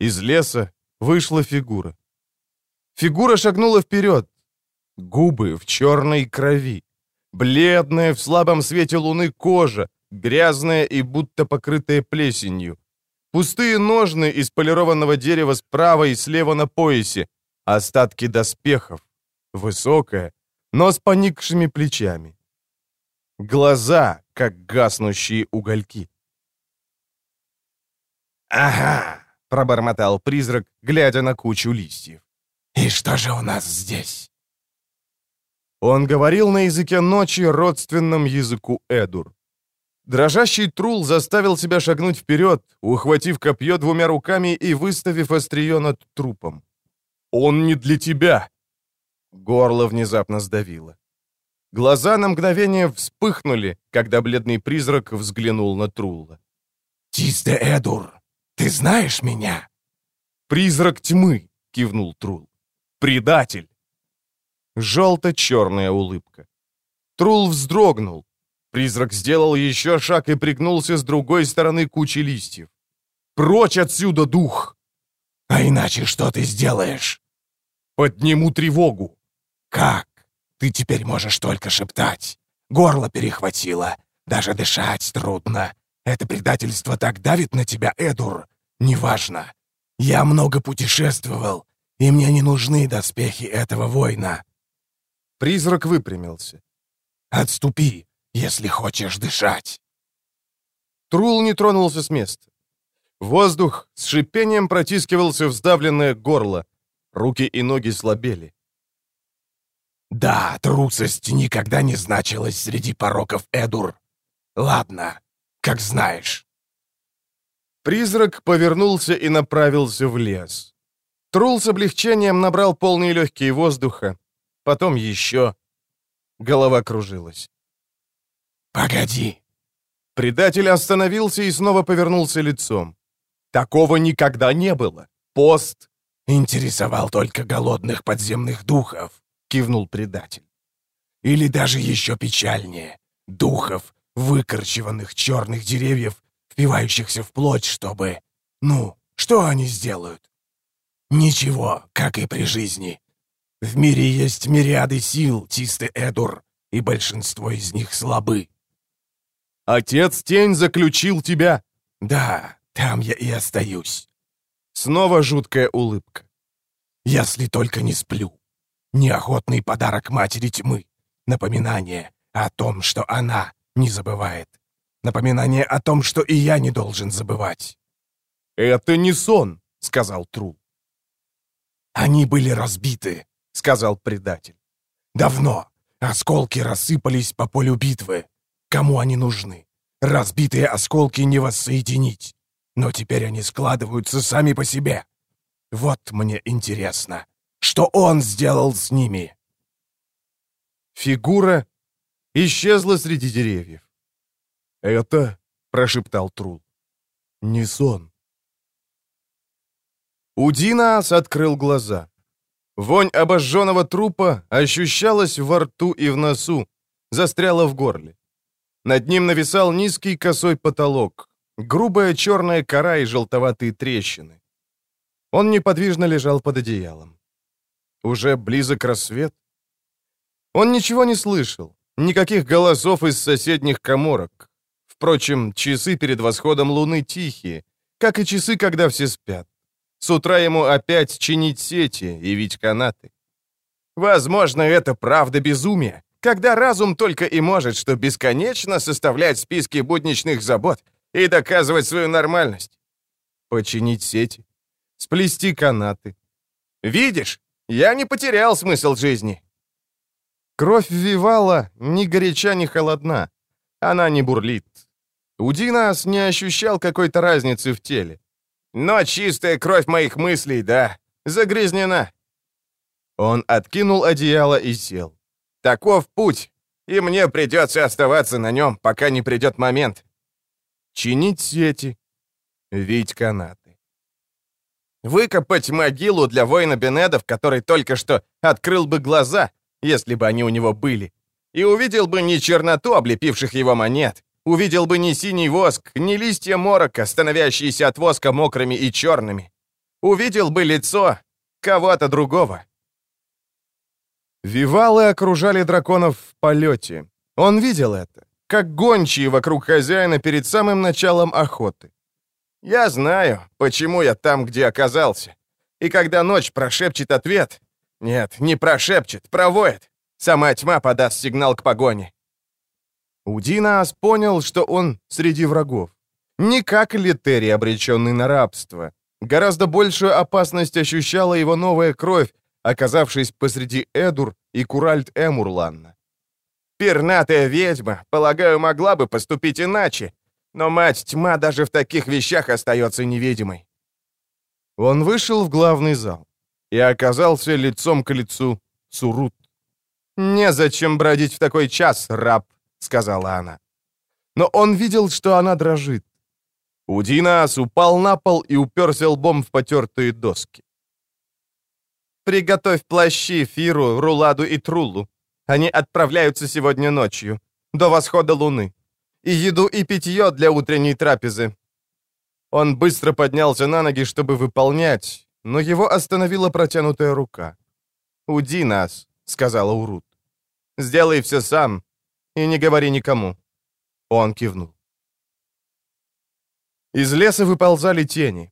Из леса вышла фигура. Фигура шагнула вперед. Губы в черной крови. Бледная в слабом свете луны кожа, грязная и будто покрытая плесенью. Пустые ножны из полированного дерева справа и слева на поясе. Остатки доспехов. Высокая, но с поникшими плечами. Глаза, как гаснущие угольки. «Ага», — пробормотал призрак, глядя на кучу листьев. «И что же у нас здесь?» Он говорил на языке ночи, родственном языку Эдур. Дрожащий трул заставил себя шагнуть вперед, ухватив копье двумя руками и выставив острие над трупом. «Он не для тебя!» Горло внезапно сдавило. Глаза на мгновение вспыхнули, когда бледный призрак взглянул на Трулла. «Тисте Эдур, ты знаешь меня?» «Призрак тьмы», — кивнул Трул. «Предатель!» Желто-черная улыбка. Трул вздрогнул. Призрак сделал еще шаг и пригнулся с другой стороны кучи листьев. «Прочь отсюда, дух!» «А иначе что ты сделаешь?» «Подниму тревогу!» «Как? Ты теперь можешь только шептать. Горло перехватило. Даже дышать трудно. Это предательство так давит на тебя, Эдур. Неважно. Я много путешествовал, и мне не нужны доспехи этого воина». Призрак выпрямился. «Отступи, если хочешь дышать». Трул не тронулся с места. Воздух с шипением протискивался в сдавленное горло. Руки и ноги слабели. Да, трусость никогда не значилась среди пороков Эдур. Ладно, как знаешь. Призрак повернулся и направился в лес. Трул с облегчением набрал полные легкие воздуха. Потом еще. Голова кружилась. «Погоди!» Предатель остановился и снова повернулся лицом. Такого никогда не было. Пост интересовал только голодных подземных духов. — кивнул предатель. «Или даже еще печальнее. Духов, выкорчеванных черных деревьев, впивающихся в плоть, чтобы... Ну, что они сделают? Ничего, как и при жизни. В мире есть мириады сил, чистый Эдур, и большинство из них слабы. Отец Тень заключил тебя. Да, там я и остаюсь. Снова жуткая улыбка. Если только не сплю. Неохотный подарок матери тьмы. Напоминание о том, что она не забывает. Напоминание о том, что и я не должен забывать. «Это не сон», — сказал Тру. «Они были разбиты», — сказал предатель. «Давно. Осколки рассыпались по полю битвы. Кому они нужны? Разбитые осколки не воссоединить. Но теперь они складываются сами по себе. Вот мне интересно, что он сделал с ними?» Фигура исчезла среди деревьев. «Это», — прошептал Трул, — «не сон». Удинас открыл глаза. Вонь обожженного трупа ощущалась во рту и в носу, застряла в горле. Над ним нависал низкий косой потолок, грубая черная кора и желтоватые трещины. Он неподвижно лежал под одеялом. Уже близок рассвет? Он ничего не слышал, никаких голосов из соседних коморок. Впрочем, часы перед восходом луны тихие, как и часы, когда все спят. С утра ему опять чинить сети и вить канаты. Возможно, это правда безумие, когда разум только и может, что бесконечно составлять списки будничных забот и доказывать свою нормальность. Починить сети, сплести канаты. Видишь, я не потерял смысл жизни. Кровь Вивала ни горяча, ни холодна. Она не бурлит. Удинас не ощущал какой-то разницы в теле. Но чистая кровь моих мыслей, да, загрязнена. Он откинул одеяло и сел. Таков путь, и мне придется оставаться на нем, пока не придет момент. Чинить сети, вить канаты. Выкопать могилу для воина Бенедов, который только что открыл бы глаза, если бы они у него были, и увидел бы не черноту облепивших его монет, увидел бы не синий воск, не листья морока, становящиеся от воска мокрыми и черными. Увидел бы лицо кого-то другого. Вивалы окружали драконов в полете. Он видел это, как гончие вокруг хозяина перед самым началом охоты. Я знаю, почему я там, где оказался. И когда ночь прошепчет ответ... Нет, не прошепчет, провоет. Сама тьма подаст сигнал к погоне. Удинас понял, что он среди врагов. Не как Летери, обреченный на рабство. Гораздо большую опасность ощущала его новая кровь, оказавшись посреди Эдур и Куральт Эмурланна. Пернатая ведьма, полагаю, могла бы поступить иначе, но мать тьма даже в таких вещах остается невидимой. Он вышел в главный зал и оказался лицом к лицу Сурут. «Незачем бродить в такой час, раб», — сказала она. Но он видел, что она дрожит. Удинас упал на пол и уперся лбом в потертые доски. «Приготовь плащи Фиру, Руладу и Трулу. Они отправляются сегодня ночью, до восхода луны. И еду и питье для утренней трапезы». Он быстро поднялся на ноги, чтобы выполнять, но его остановила протянутая рука. «Уди нас», — сказала Урут. «Сделай все сам и не говори никому». Он кивнул. Из леса выползали тени.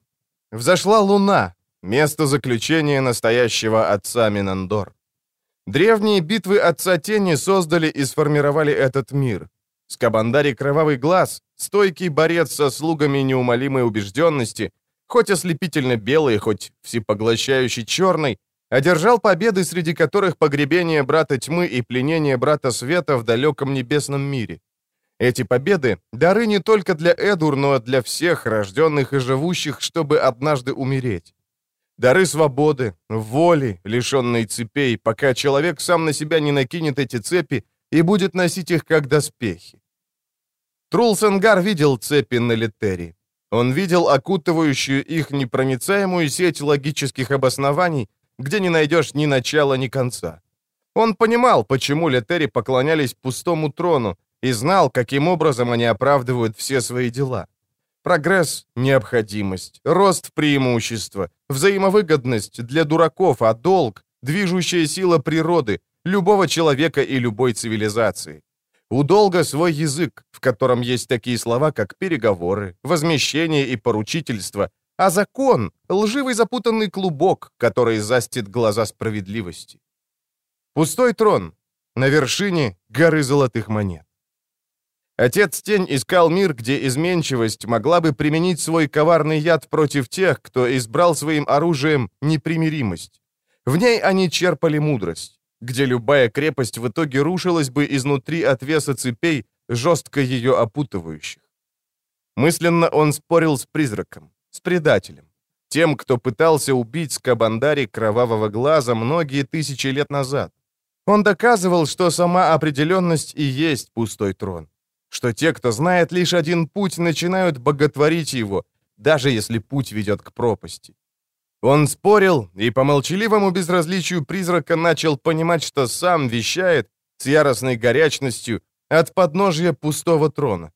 Взошла луна, место заключения настоящего отца Минандор. Древние битвы Отца Тени создали и сформировали этот мир. Скабандари Кровавый Глаз, стойкий борец со слугами неумолимой убежденности, хоть ослепительно белый, хоть всепоглощающий черный, одержал победы, среди которых погребение брата тьмы и пленение брата света в далеком небесном мире. Эти победы — дары не только для Эдур, но и для всех, рожденных и живущих, чтобы однажды умереть. Дары свободы, воли, лишенной цепей, пока человек сам на себя не накинет эти цепи и будет носить их как доспехи. Трулсенгар видел цепи на Литерии. Он видел окутывающую их непроницаемую сеть логических обоснований, где не найдешь ни начала, ни конца. Он понимал, почему Летери поклонялись пустому трону, и знал, каким образом они оправдывают все свои дела. Прогресс — необходимость, рост — преимущество, взаимовыгодность для дураков, а долг — движущая сила природы, любого человека и любой цивилизации. У долга свой язык, в котором есть такие слова, как переговоры, возмещение и поручительство, а закон — лживый запутанный клубок, который застит глаза справедливости. Пустой трон на вершине горы золотых монет. Отец Тень искал мир, где изменчивость могла бы применить свой коварный яд против тех, кто избрал своим оружием непримиримость. В ней они черпали мудрость, где любая крепость в итоге рушилась бы изнутри от веса цепей, жестко ее опутывающих. Мысленно он спорил с призраком, с предателем, тем, кто пытался убить Скабандари Кровавого Глаза многие тысячи лет назад. Он доказывал, что сама определенность и есть пустой трон что те, кто знает лишь один путь, начинают боготворить его, даже если путь ведет к пропасти. Он спорил и по молчаливому безразличию призрака начал понимать, что сам вещает с яростной горячностью от подножия пустого трона.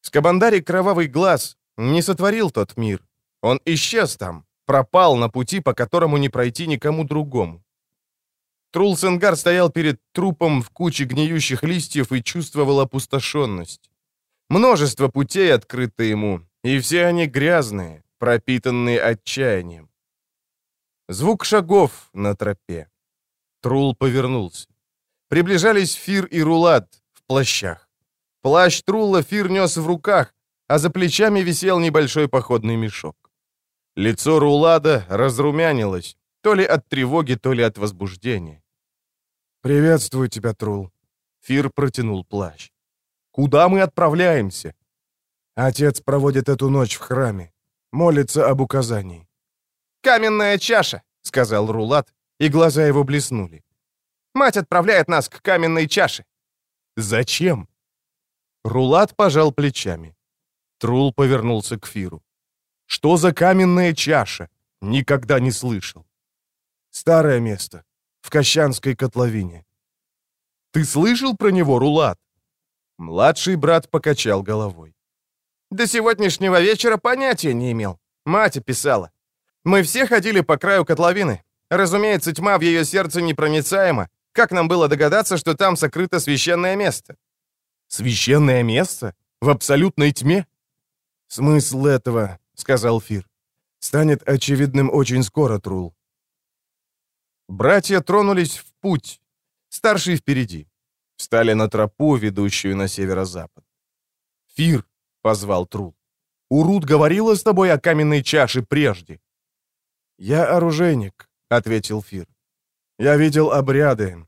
Скабандари Кровавый Глаз не сотворил тот мир. Он исчез там, пропал на пути, по которому не пройти никому другому. Трулсенгар стоял перед трупом в куче гниющих листьев и чувствовал опустошенность. Множество путей открыто ему, и все они грязные, пропитанные отчаянием. Звук шагов на тропе. Трул повернулся. Приближались Фир и Рулат в плащах. Плащ Трула Фир нес в руках, а за плечами висел небольшой походный мешок. Лицо Рулада разрумянилось, то ли от тревоги, то ли от возбуждения. «Приветствую тебя, Трул». Фир протянул плащ. «Куда мы отправляемся?» Отец проводит эту ночь в храме. Молится об указании. «Каменная чаша», — сказал Рулат, и глаза его блеснули. «Мать отправляет нас к каменной чаше». «Зачем?» Рулат пожал плечами. Трул повернулся к Фиру. «Что за каменная чаша? Никогда не слышал». Старое место, в Кощанской котловине. Ты слышал про него, Рулат? Младший брат покачал головой. «До сегодняшнего вечера понятия не имел. Мать писала. Мы все ходили по краю котловины. Разумеется, тьма в ее сердце непроницаема. Как нам было догадаться, что там сокрыто священное место?» «Священное место? В абсолютной тьме?» «Смысл этого», — сказал Фир, — «станет очевидным очень скоро, Трул». Братья тронулись в путь, старший впереди. Встали на тропу, ведущую на северо-запад. «Фир», — позвал Трул, — «Урут говорила с тобой о каменной чаше прежде?» «Я оружейник», — ответил Фир. «Я видел обряды».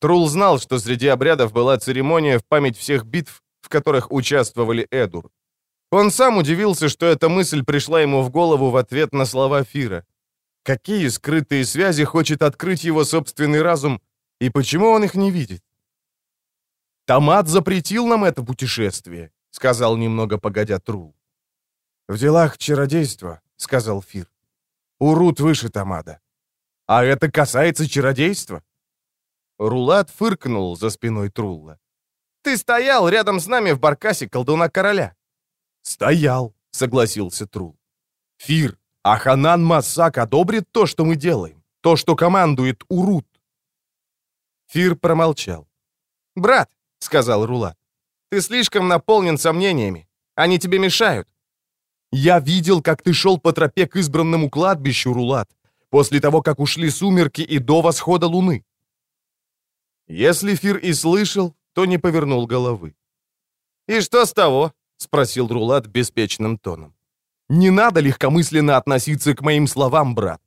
Трул знал, что среди обрядов была церемония в память всех битв, в которых участвовали Эдур. Он сам удивился, что эта мысль пришла ему в голову в ответ на слова Фира. Какие скрытые связи хочет открыть его собственный разум, и почему он их не видит? «Томат запретил нам это путешествие», — сказал немного погодя Трул. «В делах чародейства», — сказал Фир. «Урут выше Томада». «А это касается чародейства?» Рулат фыркнул за спиной Трулла. «Ты стоял рядом с нами в баркасе колдуна короля. «Стоял», — согласился Трул. «Фир, а Ханан Масак одобрит то, что мы делаем, то, что командует Урут». Фир промолчал. «Брат», — сказал Рулат, — «ты слишком наполнен сомнениями. Они тебе мешают». «Я видел, как ты шел по тропе к избранному кладбищу, Рулат, после того, как ушли сумерки и до восхода луны». Если Фир и слышал, то не повернул головы. «И что с того?» — спросил Рулат беспечным тоном. «Не надо легкомысленно относиться к моим словам, брат».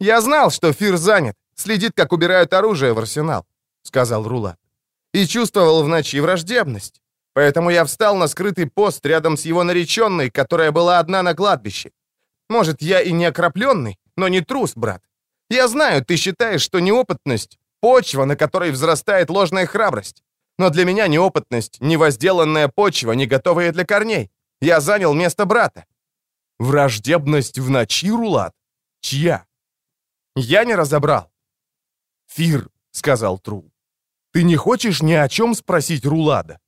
«Я знал, что Фир занят, следит, как убирают оружие в арсенал», — сказал Рулат. «И чувствовал в ночи враждебность. Поэтому я встал на скрытый пост рядом с его нареченной, которая была одна на кладбище. Может, я и не окропленный, но не трус, брат. Я знаю, ты считаешь, что неопытность — почва, на которой взрастает ложная храбрость. Но для меня неопытность, невозделанная почва, не готовая для корней. Я занял место брата. Враждебность в ночи, Рулат? Чья? Я не разобрал. Фир, сказал Трул. Ты не хочешь ни о чем спросить Рулада?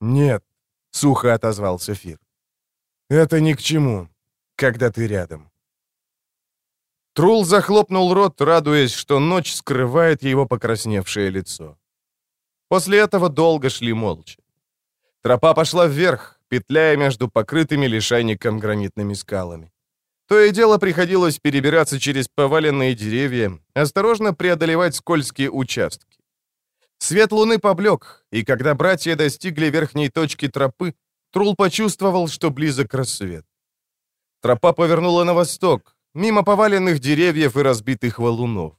Нет, сухо отозвался Фир. Это ни к чему, когда ты рядом. Трул захлопнул рот, радуясь, что ночь скрывает его покрасневшее лицо. После этого долго шли молча. Тропа пошла вверх, петляя между покрытыми лишайником гранитными скалами. То и дело приходилось перебираться через поваленные деревья, осторожно преодолевать скользкие участки. Свет луны поблек, и когда братья достигли верхней точки тропы, Трул почувствовал, что близок рассвет. Тропа повернула на восток, мимо поваленных деревьев и разбитых валунов.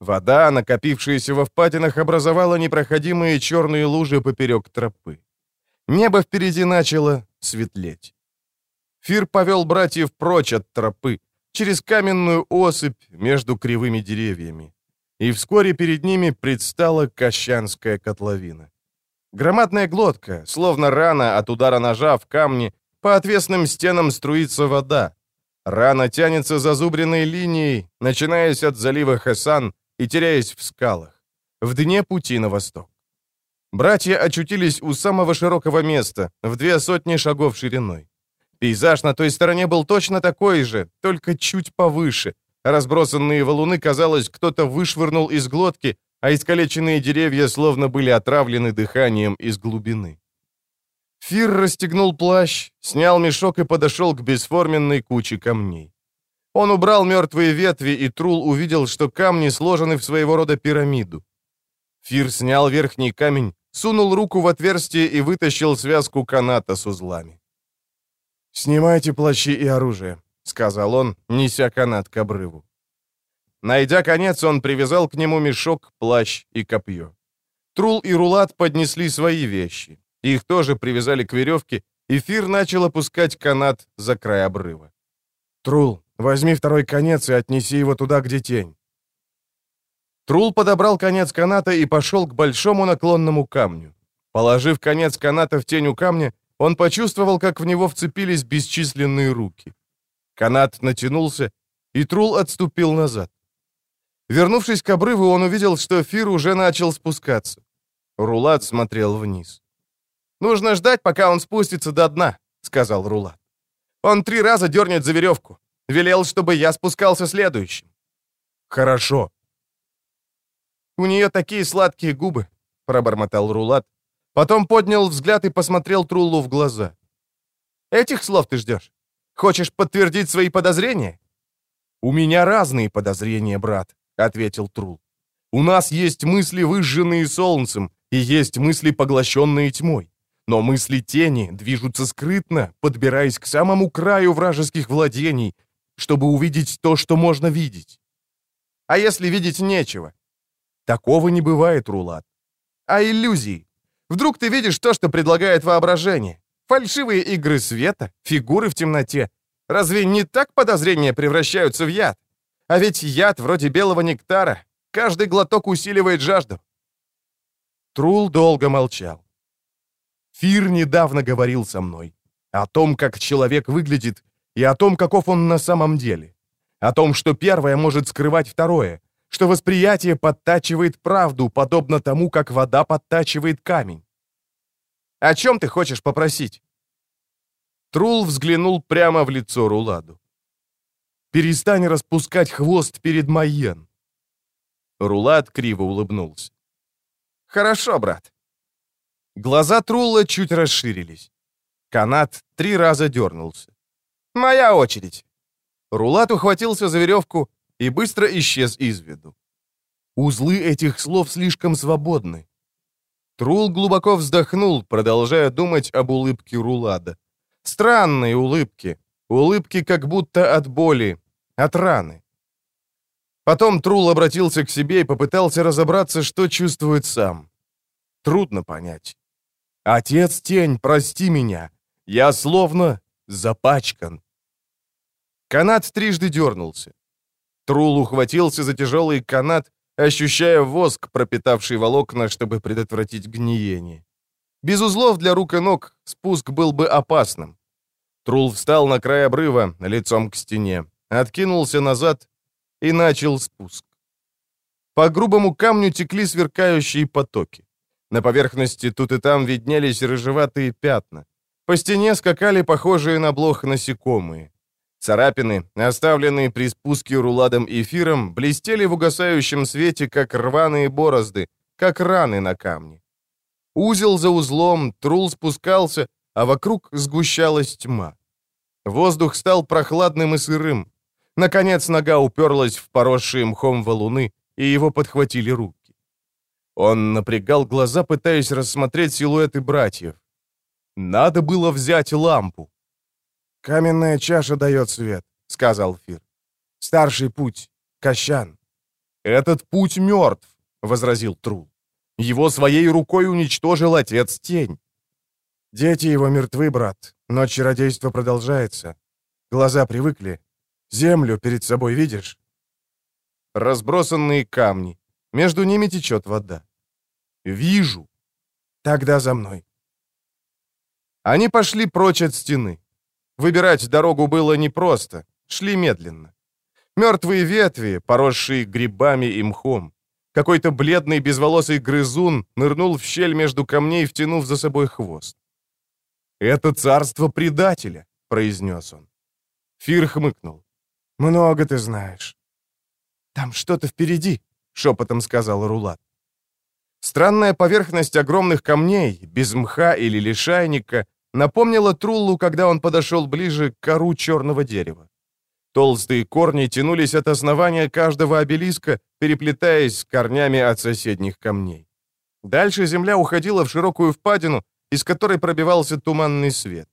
Вода, накопившаяся во впадинах, образовала непроходимые черные лужи поперек тропы. Небо впереди начало светлеть. Фир повел братьев прочь от тропы, через каменную осыпь между кривыми деревьями. И вскоре перед ними предстала Кощанская котловина. Громадная глотка, словно рана от удара ножа в камне, по отвесным стенам струится вода. Рана тянется зазубренной линией, начинаясь от залива Хасан и теряясь в скалах, в дне пути на восток. Братья очутились у самого широкого места, в две сотни шагов шириной. Пейзаж на той стороне был точно такой же, только чуть повыше. Разбросанные валуны, казалось, кто-то вышвырнул из глотки, а искалеченные деревья словно были отравлены дыханием из глубины. Фир расстегнул плащ, снял мешок и подошел к бесформенной куче камней. Он убрал мертвые ветви, и Трул увидел, что камни сложены в своего рода пирамиду. Фир снял верхний камень, сунул руку в отверстие и вытащил связку каната с узлами. «Снимайте плащи и оружие», — сказал он, неся канат к обрыву. Найдя конец, он привязал к нему мешок, плащ и копье. Трул и Рулат поднесли свои вещи. Их тоже привязали к веревке, и Фир начал опускать канат за край обрыва. «Трул, Возьми второй конец и отнеси его туда, где тень». Трул подобрал конец каната и пошел к большому наклонному камню. Положив конец каната в тень у камня, он почувствовал, как в него вцепились бесчисленные руки. Канат натянулся, и Трул отступил назад. Вернувшись к обрыву, он увидел, что Фир уже начал спускаться. Рулат смотрел вниз. «Нужно ждать, пока он спустится до дна», — сказал Рулат. «Он три раза дернет за веревку. Велел, чтобы я спускался следующим». «Хорошо». «У нее такие сладкие губы», — пробормотал Рулат. Потом поднял взгляд и посмотрел Труллу в глаза. «Этих слов ты ждешь? Хочешь подтвердить свои подозрения?» «У меня разные подозрения, брат», — ответил Трул. «У нас есть мысли, выжженные солнцем, и есть мысли, поглощенные тьмой. Но мысли тени движутся скрытно, подбираясь к самому краю вражеских владений, чтобы увидеть то, что можно видеть. А если видеть нечего? Такого не бывает, Рулат. А иллюзии? Вдруг ты видишь то, что предлагает воображение? Фальшивые игры света, фигуры в темноте. Разве не так подозрения превращаются в яд? А ведь яд вроде белого нектара. Каждый глоток усиливает жажду. Трул долго молчал. Фир недавно говорил со мной о том, как человек выглядит, и о том, каков он на самом деле. О том, что первое может скрывать второе, что восприятие подтачивает правду, подобно тому, как вода подтачивает камень. «О чем ты хочешь попросить?» Трул взглянул прямо в лицо Руладу. «Перестань распускать хвост перед Майен». Рулад криво улыбнулся. «Хорошо, брат». Глаза Трулла чуть расширились. Канат три раза дернулся. «Моя очередь». Рулат ухватился за веревку и быстро исчез из виду. Узлы этих слов слишком свободны. Трул глубоко вздохнул, продолжая думать об улыбке Рулада. Странные улыбки. Улыбки как будто от боли, от раны. Потом Трул обратился к себе и попытался разобраться, что чувствует сам. Трудно понять. «Отец Тень, прости меня. Я словно запачкан». Канат трижды дернулся. Трул ухватился за тяжелый канат, ощущая воск, пропитавший волокна, чтобы предотвратить гниение. Без узлов для рук и ног спуск был бы опасным. Трул встал на край обрыва, лицом к стене, откинулся назад и начал спуск. По грубому камню текли сверкающие потоки. На поверхности тут и там виднелись рыжеватые пятна. По стене скакали похожие на блох насекомые. Царапины, оставленные при спуске руладом эфиром, блестели в угасающем свете, как рваные борозды, как раны на камне. Узел за узлом, трул спускался, а вокруг сгущалась тьма. Воздух стал прохладным и сырым. Наконец нога уперлась в поросшие мхом валуны, и его подхватили руки. Он напрягал глаза, пытаясь рассмотреть силуэты братьев. Надо было взять лампу. «Каменная чаша дает свет», — сказал Фир. «Старший путь. Кощан». «Этот путь мертв», — возразил Трул. «Его своей рукой уничтожил отец Тень». «Дети его мертвы, брат, но чародейство продолжается. Глаза привыкли. Землю перед собой видишь?» Разбросанные камни. Между ними течет вода. «Вижу». «Тогда за мной». Они пошли прочь от стены. Выбирать дорогу было непросто, шли медленно. Мертвые ветви, поросшие грибами и мхом. Какой-то бледный безволосый грызун нырнул в щель между камней, втянув за собой хвост. «Это царство предателя», — произнес он. Фир хмыкнул. «Много ты знаешь». «Там что-то впереди», — шепотом сказал Рулат. Странная поверхность огромных камней, без мха или лишайника, напомнила Труллу, когда он подошел ближе к кору черного дерева. Толстые корни тянулись от основания каждого обелиска, переплетаясь с корнями от соседних камней. Дальше земля уходила в широкую впадину, из которой пробивался туманный свет.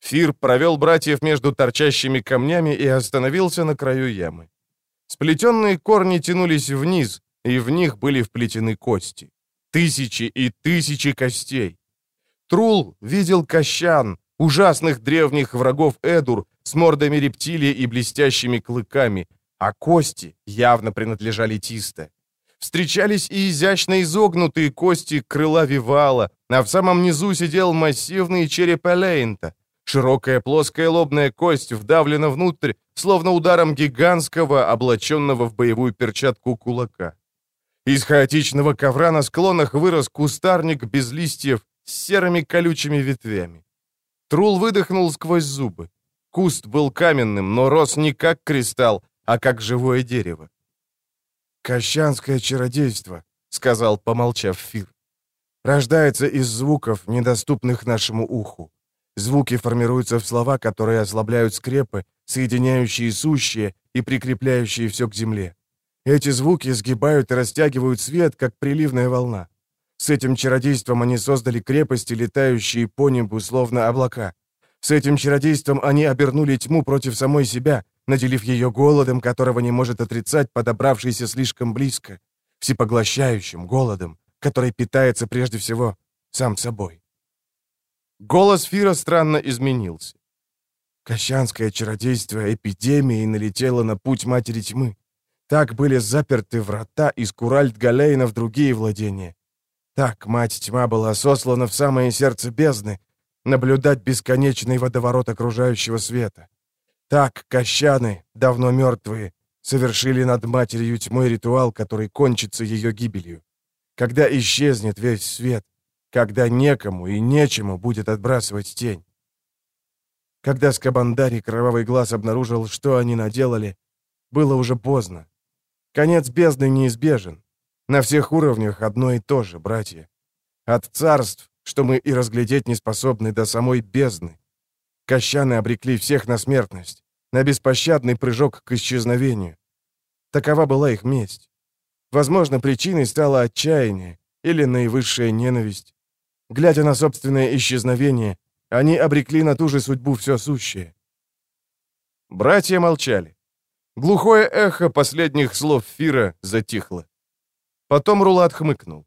Фир провел братьев между торчащими камнями и остановился на краю ямы. Сплетенные корни тянулись вниз, и в них были вплетены кости. Тысячи и тысячи костей. Трул видел кощан, ужасных древних врагов Эдур с мордами рептилии и блестящими клыками, а кости явно принадлежали Тисте. Встречались и изящно изогнутые кости крыла Вивала, а в самом низу сидел массивный череп Элейнта. Широкая плоская лобная кость вдавлена внутрь, словно ударом гигантского, облаченного в боевую перчатку кулака. Из хаотичного ковра на склонах вырос кустарник без листьев с серыми колючими ветвями. Трул выдохнул сквозь зубы. Куст был каменным, но рос не как кристалл, а как живое дерево. «Кощанское чародейство», — сказал, помолчав Фир. «Рождается из звуков, недоступных нашему уху. Звуки формируются в слова, которые ослабляют скрепы, соединяющие сущие и прикрепляющие все к земле. Эти звуки сгибают и растягивают свет, как приливная волна. С этим чародейством они создали крепости, летающие по небу, словно облака. С этим чародейством они обернули тьму против самой себя, наделив ее голодом, которого не может отрицать подобравшийся слишком близко, всепоглощающим голодом, который питается прежде всего сам собой. Голос Фира странно изменился. Кощанское чародейство эпидемией налетело на путь Матери Тьмы. Так были заперты врата из Куральт-Галейна в другие владения. Так Мать Тьма была сослана в самое сердце бездны, наблюдать бесконечный водоворот окружающего света. Так Кощаны, давно мертвые, совершили над Матерью Тьмой ритуал, который кончится ее гибелью. Когда исчезнет весь свет, когда некому и нечему будет отбрасывать тень. Когда Скабандари Кровавый Глаз обнаружил, что они наделали, было уже поздно. Конец бездны неизбежен. На всех уровнях одно и то же, братья. От царств, что мы и разглядеть не способны до самой бездны. Кощаны обрекли всех на смертность, на беспощадный прыжок к исчезновению. Такова была их месть. Возможно, причиной стало отчаяние или наивысшая ненависть. Глядя на собственное исчезновение, они обрекли на ту же судьбу все сущее. Братья молчали. Глухое эхо последних слов Фира затихло. Потом Рулат хмыкнул.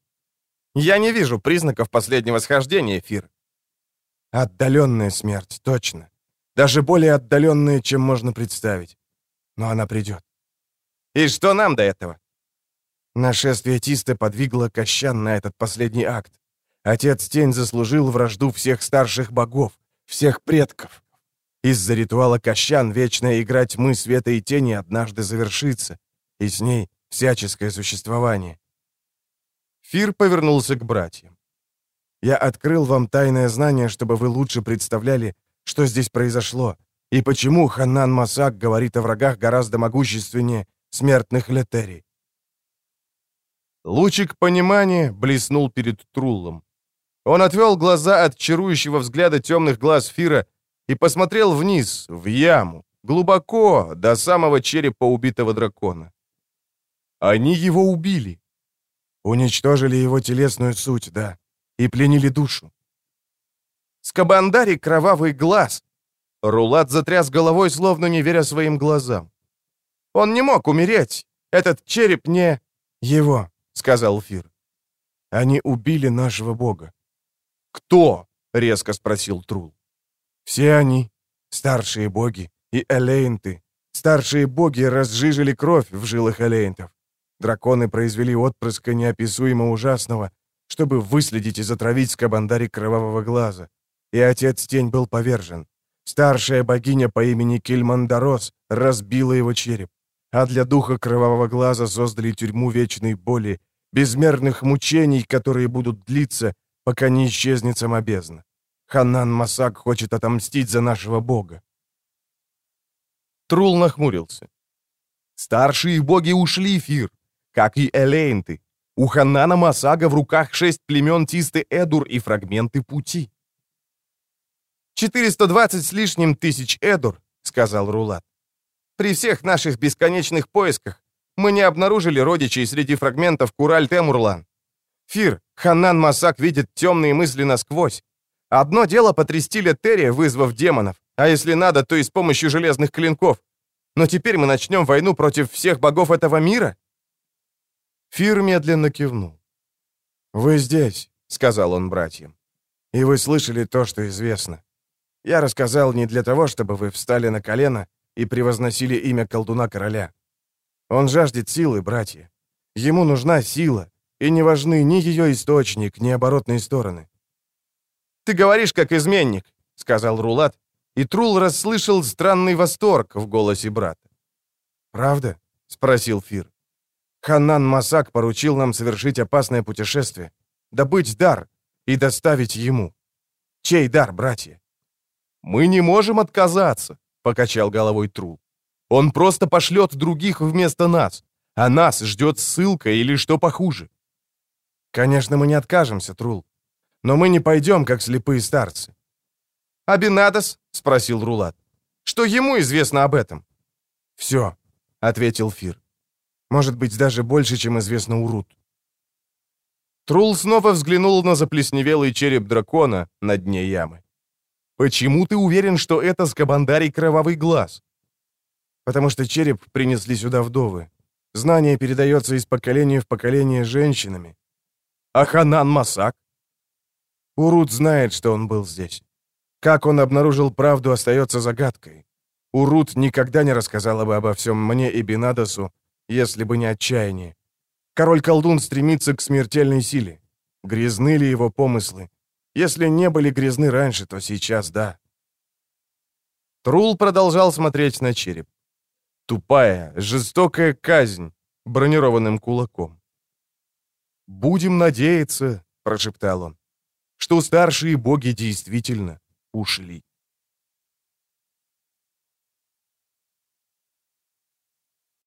«Я не вижу признаков последнего схождения, Фир». «Отдаленная смерть, точно. Даже более отдаленная, чем можно представить. Но она придет». «И что нам до этого?» Нашествие Тиста подвигло Кощан на этот последний акт. Отец Тень заслужил вражду всех старших богов, всех предков. Из-за ритуала Кощан вечная игра тьмы, света и тени однажды завершится, и с ней всяческое существование. Фир повернулся к братьям. «Я открыл вам тайное знание, чтобы вы лучше представляли, что здесь произошло, и почему Ханан Масак говорит о врагах гораздо могущественнее смертных летерий». Лучик понимания блеснул перед Труллом. Он отвел глаза от чарующего взгляда темных глаз Фира и посмотрел вниз, в яму, глубоко, до самого черепа убитого дракона. Они его убили. Уничтожили его телесную суть, да, и пленили душу. Скабандари кровавый глаз. Рулат затряс головой, словно не веря своим глазам. Он не мог умереть. Этот череп не... Его, сказал Фир. Они убили нашего бога. «Кто?» — резко спросил Трул. «Все они, старшие боги и элейнты. Старшие боги разжижили кровь в жилах элейнтов. Драконы произвели отпрыска неописуемо ужасного, чтобы выследить и затравить Скабандари Кровавого Глаза. И Отец Тень был повержен. Старшая богиня по имени Кельмандарос разбила его череп, а для духа Кровавого Глаза создали тюрьму вечной боли, безмерных мучений, которые будут длиться, пока не исчезнет сама бездна. Ханан Масак хочет отомстить за нашего бога. Трул нахмурился. Старшие боги ушли, Фир, как и Элейнты. У Ханана Масага в руках шесть племен Тисты Эдур и фрагменты пути. «420 с лишним тысяч Эдур», — сказал Рулат. «При всех наших бесконечных поисках мы не обнаружили родичей среди фрагментов Кураль-Темурлан. Фир, Ханан Масак видит темные мысли насквозь. Одно дело потрясти Летерия, вызвав демонов, а если надо, то и с помощью железных клинков. Но теперь мы начнем войну против всех богов этого мира?» Фир медленно кивнул. «Вы здесь», — сказал он братьям. «И вы слышали то, что известно. Я рассказал не для того, чтобы вы встали на колено и превозносили имя колдуна-короля. Он жаждет силы, братья. Ему нужна сила, и не важны ни ее источник, ни оборотные стороны. «Ты говоришь, как изменник», — сказал Рулат, и Трул расслышал странный восторг в голосе брата. «Правда?» — спросил Фир. Ханан Масак поручил нам совершить опасное путешествие, добыть дар и доставить ему. Чей дар, братья? Мы не можем отказаться, покачал головой Трул. Он просто пошлет других вместо нас, а нас ждет ссылка или что похуже. Конечно, мы не откажемся, Трул. Но мы не пойдем, как слепые старцы. «Абинадос?» — спросил Рулат. «Что ему известно об этом?» «Все», — ответил Фир. «Может быть, даже больше, чем известно Урут». Трул снова взглянул на заплесневелый череп дракона на дне ямы. «Почему ты уверен, что это Скабандарий Кровавый Глаз?» «Потому что череп принесли сюда вдовы. Знание передается из поколения в поколение женщинами. А Ханан Масак?» Урут знает, что он был здесь. Как он обнаружил правду, остается загадкой. Урут никогда не рассказала бы обо всем мне и Бенадосу, если бы не отчаяние. Король-колдун стремится к смертельной силе. Грязны ли его помыслы? Если не были грязны раньше, то сейчас да. Трул продолжал смотреть на череп. Тупая, жестокая казнь бронированным кулаком. «Будем надеяться», — прошептал он, — «что старшие боги действительно ушли».